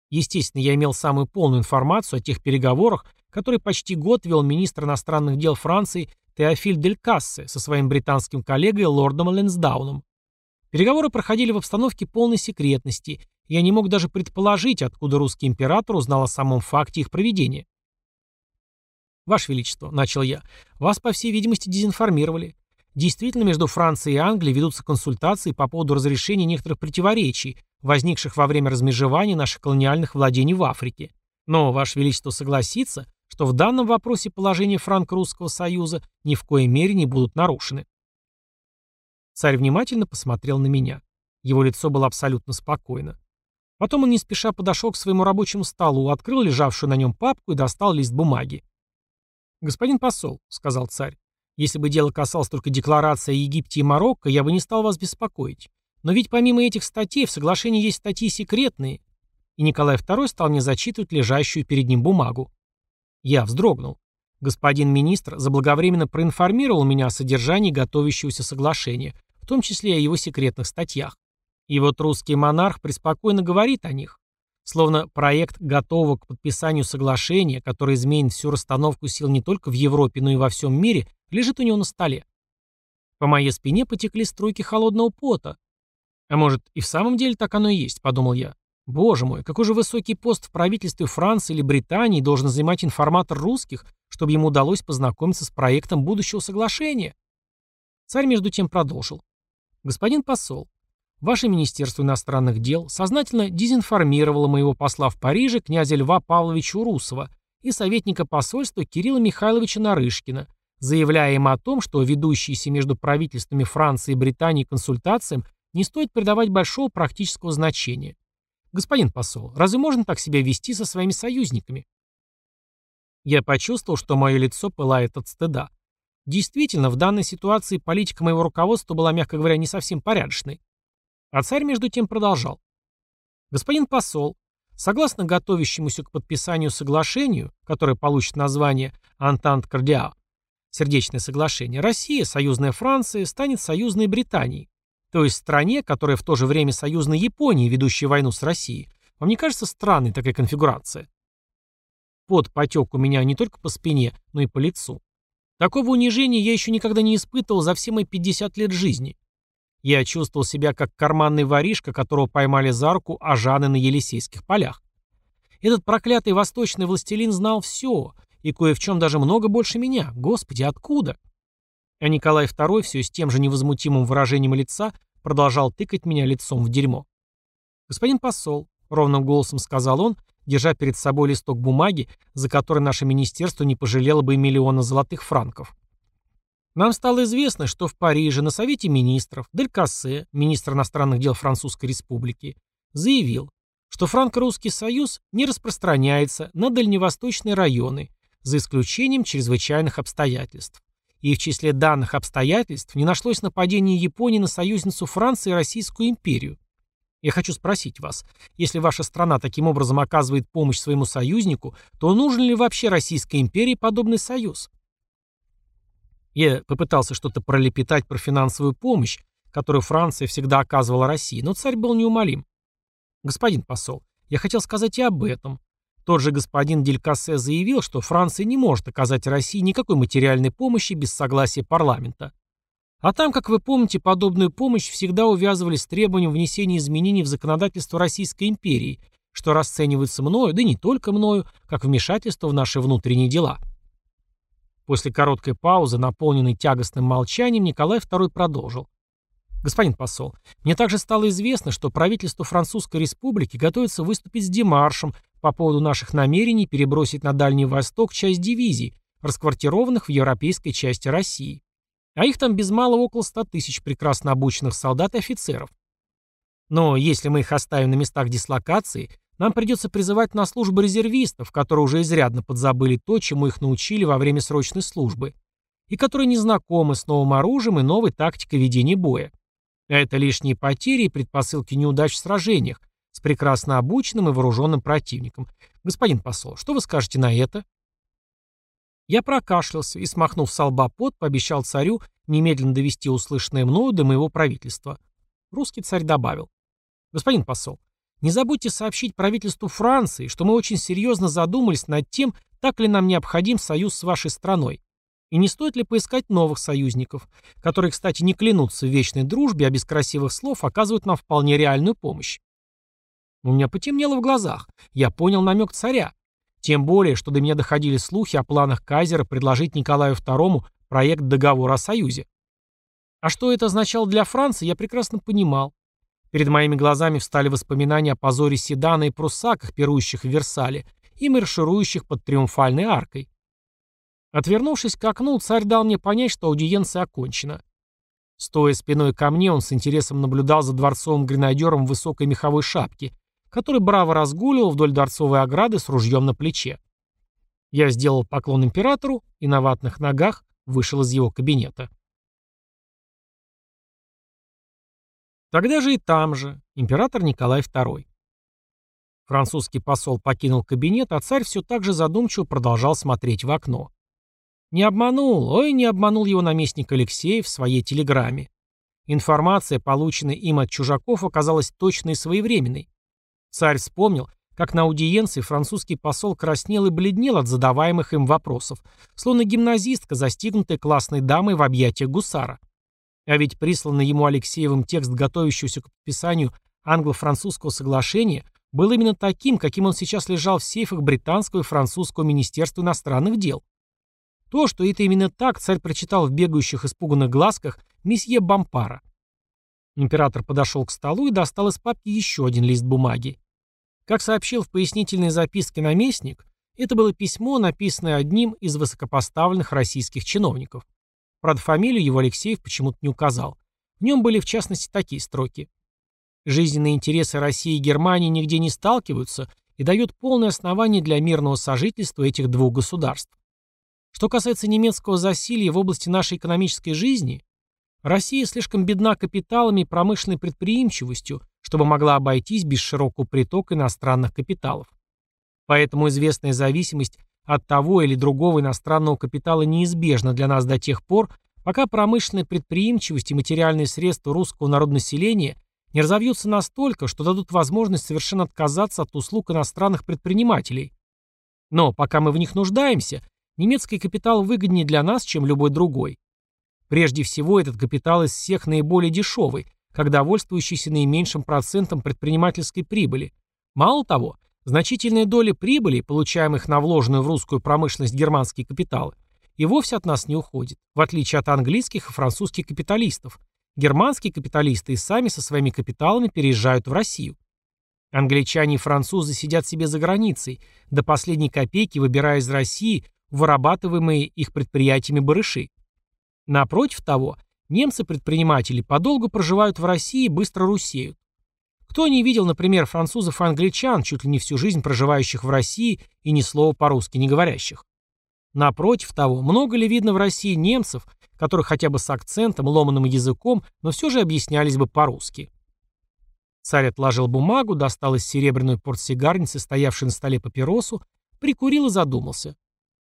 Естественно, я имел самую полную информацию о тех переговорах, которые почти год вел министр иностранных дел Франции Теофиль Дель Кассе со своим британским коллегой лордом Ленсдауном. Переговоры проходили в обстановке полной секретности, я не мог даже предположить, откуда русский император узнал о самом факте их проведения. «Ваше Величество», — начал я, — «вас, по всей видимости, дезинформировали. Действительно, между Францией и Англией ведутся консультации по поводу разрешения некоторых противоречий, возникших во время размежевания наших колониальных владений в Африке. Но Ваше Величество согласится, что в данном вопросе положения Франко-Русского Союза ни в коей мере не будут нарушены. Царь внимательно посмотрел на меня. Его лицо было абсолютно спокойно. Потом он не спеша подошел к своему рабочему столу, открыл лежавшую на нем папку и достал лист бумаги. «Господин посол», — сказал царь, — «если бы дело касалось только декларации о Египте и Марокко, я бы не стал вас беспокоить. Но ведь помимо этих статей в соглашении есть статьи секретные». И Николай II стал мне зачитывать лежащую перед ним бумагу. Я вздрогнул. Господин министр заблаговременно проинформировал меня о содержании готовящегося соглашения, в том числе о его секретных статьях. И вот русский монарх преспокойно говорит о них. Словно проект готового к подписанию соглашения, которое изменит всю расстановку сил не только в Европе, но и во всем мире, лежит у него на столе. По моей спине потекли струйки холодного пота. А может, и в самом деле так оно и есть, подумал я. Боже мой, какой же высокий пост в правительстве Франции или Британии должен занимать информатор русских, чтобы ему удалось познакомиться с проектом будущего соглашения? Царь между тем продолжил. Господин посол, Ваше Министерство иностранных дел сознательно дезинформировало моего посла в Париже князя Льва Павловича Урусова и советника посольства Кирилла Михайловича Нарышкина, заявляя им о том, что ведущиеся между правительствами Франции и Британии консультациям не стоит придавать большого практического значения. Господин посол, разве можно так себя вести со своими союзниками? Я почувствовал, что мое лицо пылает от стыда. Действительно, в данной ситуации политика моего руководства была, мягко говоря, не совсем порядочной. А царь между тем продолжал. Господин посол, согласно готовящемуся к подписанию соглашению, которое получит название «Антант Кардиа», сердечное соглашение, Россия, союзная Франция, станет союзной Британией, то есть стране, которая в то же время союзна Японии, ведущей войну с Россией. Вам не кажется странной такая конфигурация? Пот потек у меня не только по спине, но и по лицу. Такого унижения я еще никогда не испытывал за все мои 50 лет жизни. Я чувствовал себя как карманный воришка, которого поймали за руку ажаны на Елисейских полях. Этот проклятый восточный властелин знал все, и кое в чем даже много больше меня. Господи, откуда? А Николай II все с тем же невозмутимым выражением лица продолжал тыкать меня лицом в дерьмо. «Господин посол», — ровным голосом сказал он, держа перед собой листок бумаги, за который наше министерство не пожалело бы и миллиона золотых франков. Нам стало известно, что в Париже на Совете министров Дель Кассе, министр иностранных дел Французской Республики, заявил, что Франко-Русский Союз не распространяется на дальневосточные районы, за исключением чрезвычайных обстоятельств. И в числе данных обстоятельств не нашлось нападения Японии на союзницу Франции и Российскую империю. Я хочу спросить вас, если ваша страна таким образом оказывает помощь своему союзнику, то нужен ли вообще Российской империи подобный союз? Я попытался что-то пролепетать про финансовую помощь, которую Франция всегда оказывала России, но царь был неумолим. Господин посол, я хотел сказать и об этом. Тот же господин Делькассе заявил, что Франция не может оказать России никакой материальной помощи без согласия парламента. А там, как вы помните, подобную помощь всегда увязывали с требованием внесения изменений в законодательство Российской империи, что расценивается мною, да не только мною, как вмешательство в наши внутренние дела. После короткой паузы, наполненной тягостным молчанием, Николай II продолжил. «Господин посол, мне также стало известно, что правительство Французской Республики готовится выступить с демаршем по поводу наших намерений перебросить на Дальний Восток часть дивизий, расквартированных в европейской части России. А их там без малого около 100 тысяч прекрасно обученных солдат и офицеров. Но если мы их оставим на местах дислокации, нам придется призывать на службу резервистов, которые уже изрядно подзабыли то, чему их научили во время срочной службы, и которые не знакомы с новым оружием и новой тактикой ведения боя. А это лишние потери и предпосылки неудач в сражениях с прекрасно обученным и вооруженным противником. Господин посол, что вы скажете на это? Я прокашлялся и, смахнув с лба пот, пообещал царю немедленно довести услышанное мною до моего правительства. Русский царь добавил. Господин посол, не забудьте сообщить правительству Франции, что мы очень серьезно задумались над тем, так ли нам необходим союз с вашей страной. И не стоит ли поискать новых союзников, которые, кстати, не клянутся в вечной дружбе, а без красивых слов оказывают нам вполне реальную помощь. У меня потемнело в глазах. Я понял намек царя. Тем более, что до меня доходили слухи о планах Кайзера предложить Николаю II проект договора о союзе. А что это означало для Франции, я прекрасно понимал. Перед моими глазами встали воспоминания о позоре седана и пруссаках, пирующих в Версале, и марширующих под триумфальной аркой. Отвернувшись к окну, царь дал мне понять, что аудиенция окончена. Стоя спиной ко мне, он с интересом наблюдал за дворцовым гренадером в высокой меховой шапке, который браво разгуливал вдоль дворцовой ограды с ружьем на плече. Я сделал поклон императору и на ватных ногах вышел из его кабинета. Тогда же и там же император Николай II. Французский посол покинул кабинет, а царь все так же задумчиво продолжал смотреть в окно. Не обманул, ой, не обманул его наместник Алексей в своей телеграмме. Информация, полученная им от чужаков, оказалась точной и своевременной. Царь вспомнил, как на аудиенции французский посол краснел и бледнел от задаваемых им вопросов, словно гимназистка, застигнутая классной дамой в объятиях гусара. А ведь присланный ему Алексеевым текст, готовящийся к подписанию англо-французского соглашения, был именно таким, каким он сейчас лежал в сейфах британского и французского министерства иностранных дел. То, что это именно так, царь прочитал в бегающих испуганных глазках месье Бампара. Император подошел к столу и достал из папки еще один лист бумаги. Как сообщил в пояснительной записке наместник, это было письмо, написанное одним из высокопоставленных российских чиновников. Правда, фамилию его Алексеев почему-то не указал. В нем были, в частности, такие строки. Жизненные интересы России и Германии нигде не сталкиваются и дают полное основание для мирного сожительства этих двух государств. Что касается немецкого засилья в области нашей экономической жизни, Россия слишком бедна капиталами и промышленной предприимчивостью, чтобы могла обойтись без широкого притока иностранных капиталов. Поэтому известная зависимость от того или другого иностранного капитала неизбежно для нас до тех пор, пока промышленная предприимчивость и материальные средства русского народонаселения не разовьются настолько, что дадут возможность совершенно отказаться от услуг иностранных предпринимателей. Но пока мы в них нуждаемся, немецкий капитал выгоднее для нас, чем любой другой. Прежде всего, этот капитал из всех наиболее дешевый, как довольствующийся наименьшим процентом предпринимательской прибыли. Мало того, Значительная доля прибыли, получаемых на вложенную в русскую промышленность германские капиталы, и вовсе от нас не уходит, в отличие от английских и французских капиталистов. Германские капиталисты и сами со своими капиталами переезжают в Россию. Англичане и французы сидят себе за границей, до последней копейки выбирая из России вырабатываемые их предприятиями барыши. Напротив того, немцы-предприниматели подолгу проживают в России и быстро русеют. Кто не видел, например, французов и англичан, чуть ли не всю жизнь проживающих в России и ни слова по-русски не говорящих? Напротив того, много ли видно в России немцев, которые хотя бы с акцентом, ломаным языком, но все же объяснялись бы по-русски? Царь отложил бумагу, достал из серебряной портсигарницы, стоявшей на столе папиросу, прикурил и задумался.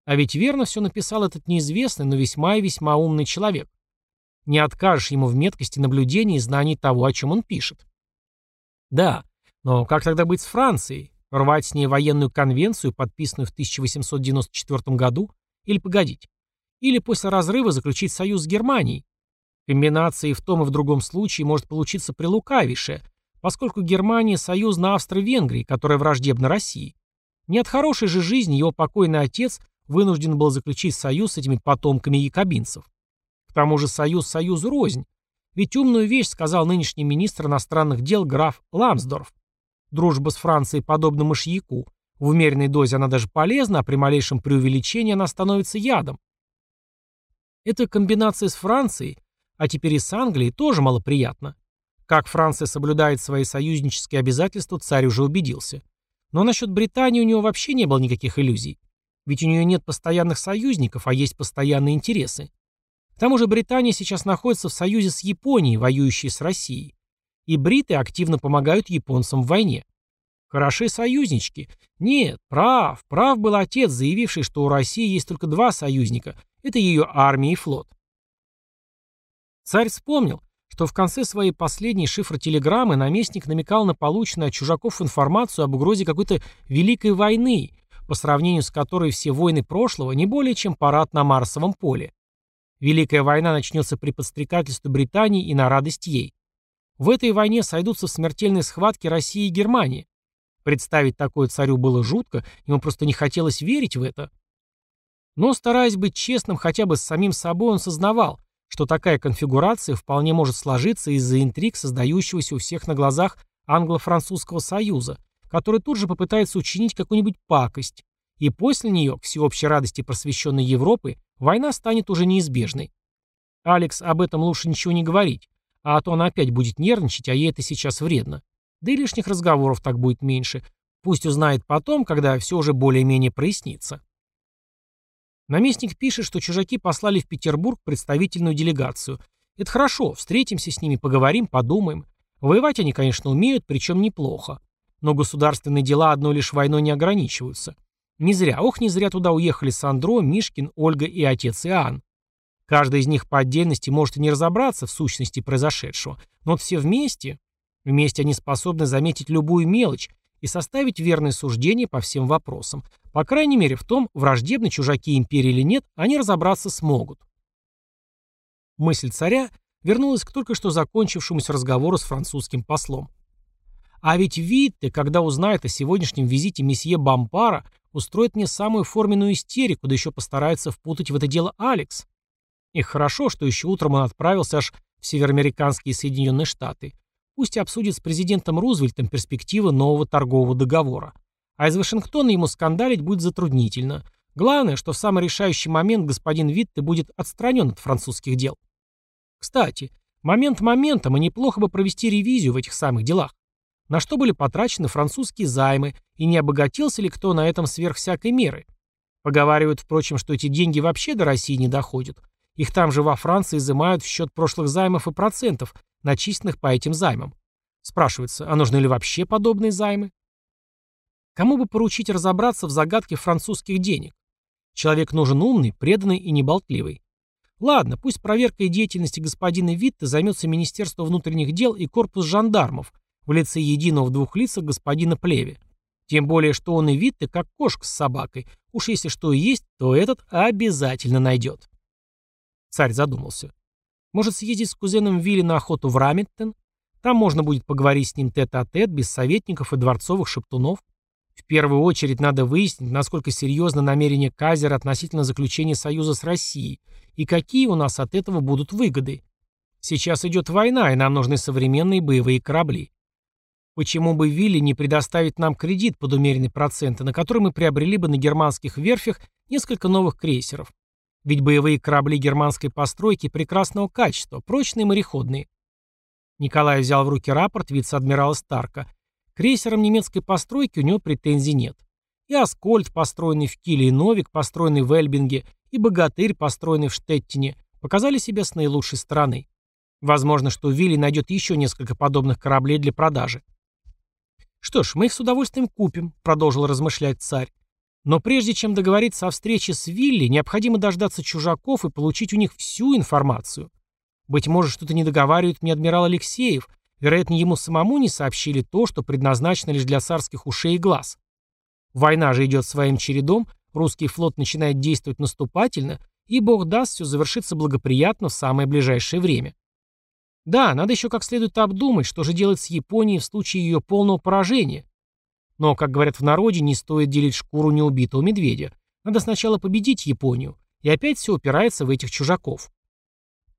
А ведь верно все написал этот неизвестный, но весьма и весьма умный человек. Не откажешь ему в меткости наблюдения и знаний того, о чем он пишет. Да, но как тогда быть с Францией? Рвать с ней военную конвенцию, подписанную в 1894 году? Или погодить? Или после разрыва заключить союз с Германией? Комбинация в том и в другом случае может получиться прилукавейшая, поскольку Германия – союз на Австро-Венгрии, которая враждебна России. Не от хорошей же жизни его покойный отец вынужден был заключить союз с этими потомками якобинцев. К тому же союз союзу рознь, ведь умную вещь сказал нынешний министр иностранных дел граф Ламсдорф. Дружба с Францией подобна мышьяку. В умеренной дозе она даже полезна, а при малейшем преувеличении она становится ядом. Эта комбинация с Францией, а теперь и с Англией, тоже малоприятна. Как Франция соблюдает свои союзнические обязательства, царь уже убедился. Но насчет Британии у него вообще не было никаких иллюзий. Ведь у нее нет постоянных союзников, а есть постоянные интересы. Тому же Британия сейчас находится в союзе с Японией, воюющей с Россией. И бриты активно помогают японцам в войне. Хорошие союзнички. Нет, прав, прав был отец, заявивший, что у России есть только два союзника. Это ее армия и флот. Царь вспомнил, что в конце своей последней шифротелеграммы наместник намекал на полученную от чужаков информацию об угрозе какой-то великой войны, по сравнению с которой все войны прошлого не более чем парад на Марсовом поле. Великая война начнется при подстрекательстве Британии и на радость ей. В этой войне сойдутся в смертельной схватке Россия и Германия. Представить такое царю было жутко, ему просто не хотелось верить в это. Но, стараясь быть честным хотя бы с самим собой, он сознавал, что такая конфигурация вполне может сложиться из-за интриг, создающегося у всех на глазах англо-французского союза, который тут же попытается учинить какую-нибудь пакость, и после нее, к всеобщей радости просвещенной Европы, война станет уже неизбежной. Алекс об этом лучше ничего не говорить, а то она опять будет нервничать, а ей это сейчас вредно. Да и лишних разговоров так будет меньше. Пусть узнает потом, когда все уже более-менее прояснится. Наместник пишет, что чужаки послали в Петербург представительную делегацию. Это хорошо, встретимся с ними, поговорим, подумаем. Воевать они, конечно, умеют, причем неплохо. Но государственные дела одной лишь войной не ограничиваются. Не зря, ох, не зря туда уехали Сандро, Мишкин, Ольга и отец Иоанн. Каждый из них по отдельности может и не разобраться в сущности произошедшего, но вот все вместе, вместе они способны заметить любую мелочь и составить верное суждение по всем вопросам. По крайней мере, в том, враждебны чужаки империи или нет, они разобраться смогут. Мысль царя вернулась к только что закончившемуся разговору с французским послом. А ведь Витте, когда узнает о сегодняшнем визите месье Бампара, устроит мне самую форменную истерику, да еще постарается впутать в это дело Алекс. И хорошо, что еще утром он отправился аж в североамериканские Соединенные Штаты. Пусть обсудит с президентом Рузвельтом перспективы нового торгового договора. А из Вашингтона ему скандалить будет затруднительно. Главное, что в самый решающий момент господин Витте будет отстранен от французских дел. Кстати, момент моментом, и неплохо бы провести ревизию в этих самых делах. На что были потрачены французские займы, и не обогатился ли кто на этом сверх всякой меры. Поговаривают, впрочем, что эти деньги вообще до России не доходят. Их там же во Франции изымают в счет прошлых займов и процентов, начисленных по этим займам. Спрашивается, а нужны ли вообще подобные займы? Кому бы поручить разобраться в загадке французских денег? Человек нужен умный, преданный и неболтливый. Ладно, пусть проверкой деятельности господина Витта займется Министерство внутренних дел и корпус жандармов в лице единого в двух лицах господина Плеве. Тем более, что он и Витте как кошка с собакой. Уж если что и есть, то этот обязательно найдет. Царь задумался. Может съездить с кузеном Вилли на охоту в Рамиттен? Там можно будет поговорить с ним тет-а-тет, -тет, без советников и дворцовых шептунов. В первую очередь надо выяснить, насколько серьезно намерение Казера относительно заключения союза с Россией и какие у нас от этого будут выгоды. Сейчас идет война, и нам нужны современные боевые корабли. Почему бы Вилли не предоставить нам кредит под умеренные проценты, на который мы приобрели бы на германских верфях несколько новых крейсеров? Ведь боевые корабли германской постройки прекрасного качества, прочные мореходные. Николай взял в руки рапорт вице-адмирала Старка. Крейсерам немецкой постройки у него претензий нет. И Аскольд, построенный в Киле, и Новик, построенный в Эльбинге, и Богатырь, построенный в Штеттине, показали себя с наилучшей стороны. Возможно, что Вилли найдет еще несколько подобных кораблей для продажи. «Что ж, мы их с удовольствием купим», — продолжил размышлять царь. Но прежде чем договориться о встрече с Вилли, необходимо дождаться чужаков и получить у них всю информацию. Быть может, что-то не договаривает мне адмирал Алексеев, вероятно, ему самому не сообщили то, что предназначено лишь для царских ушей и глаз. Война же идет своим чередом, русский флот начинает действовать наступательно, и бог даст, все завершится благоприятно в самое ближайшее время. Да, надо еще как следует обдумать, что же делать с Японией в случае ее полного поражения. Но, как говорят в народе, не стоит делить шкуру неубитого медведя. Надо сначала победить Японию. И опять все упирается в этих чужаков.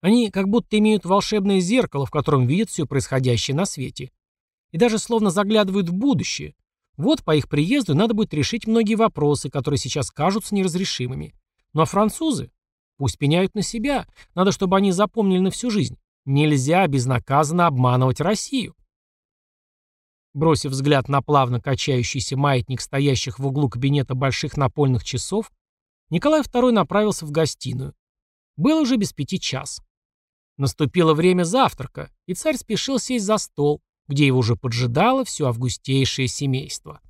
Они как будто имеют волшебное зеркало, в котором видят все происходящее на свете. И даже словно заглядывают в будущее. Вот по их приезду надо будет решить многие вопросы, которые сейчас кажутся неразрешимыми. Ну а французы? Пусть пеняют на себя. Надо, чтобы они запомнили на всю жизнь. Нельзя безнаказанно обманывать Россию. Бросив взгляд на плавно качающийся маятник стоящих в углу кабинета больших напольных часов, Николай II направился в гостиную. Был уже без пяти час. Наступило время завтрака, и царь спешил сесть за стол, где его уже поджидало все августейшее семейство.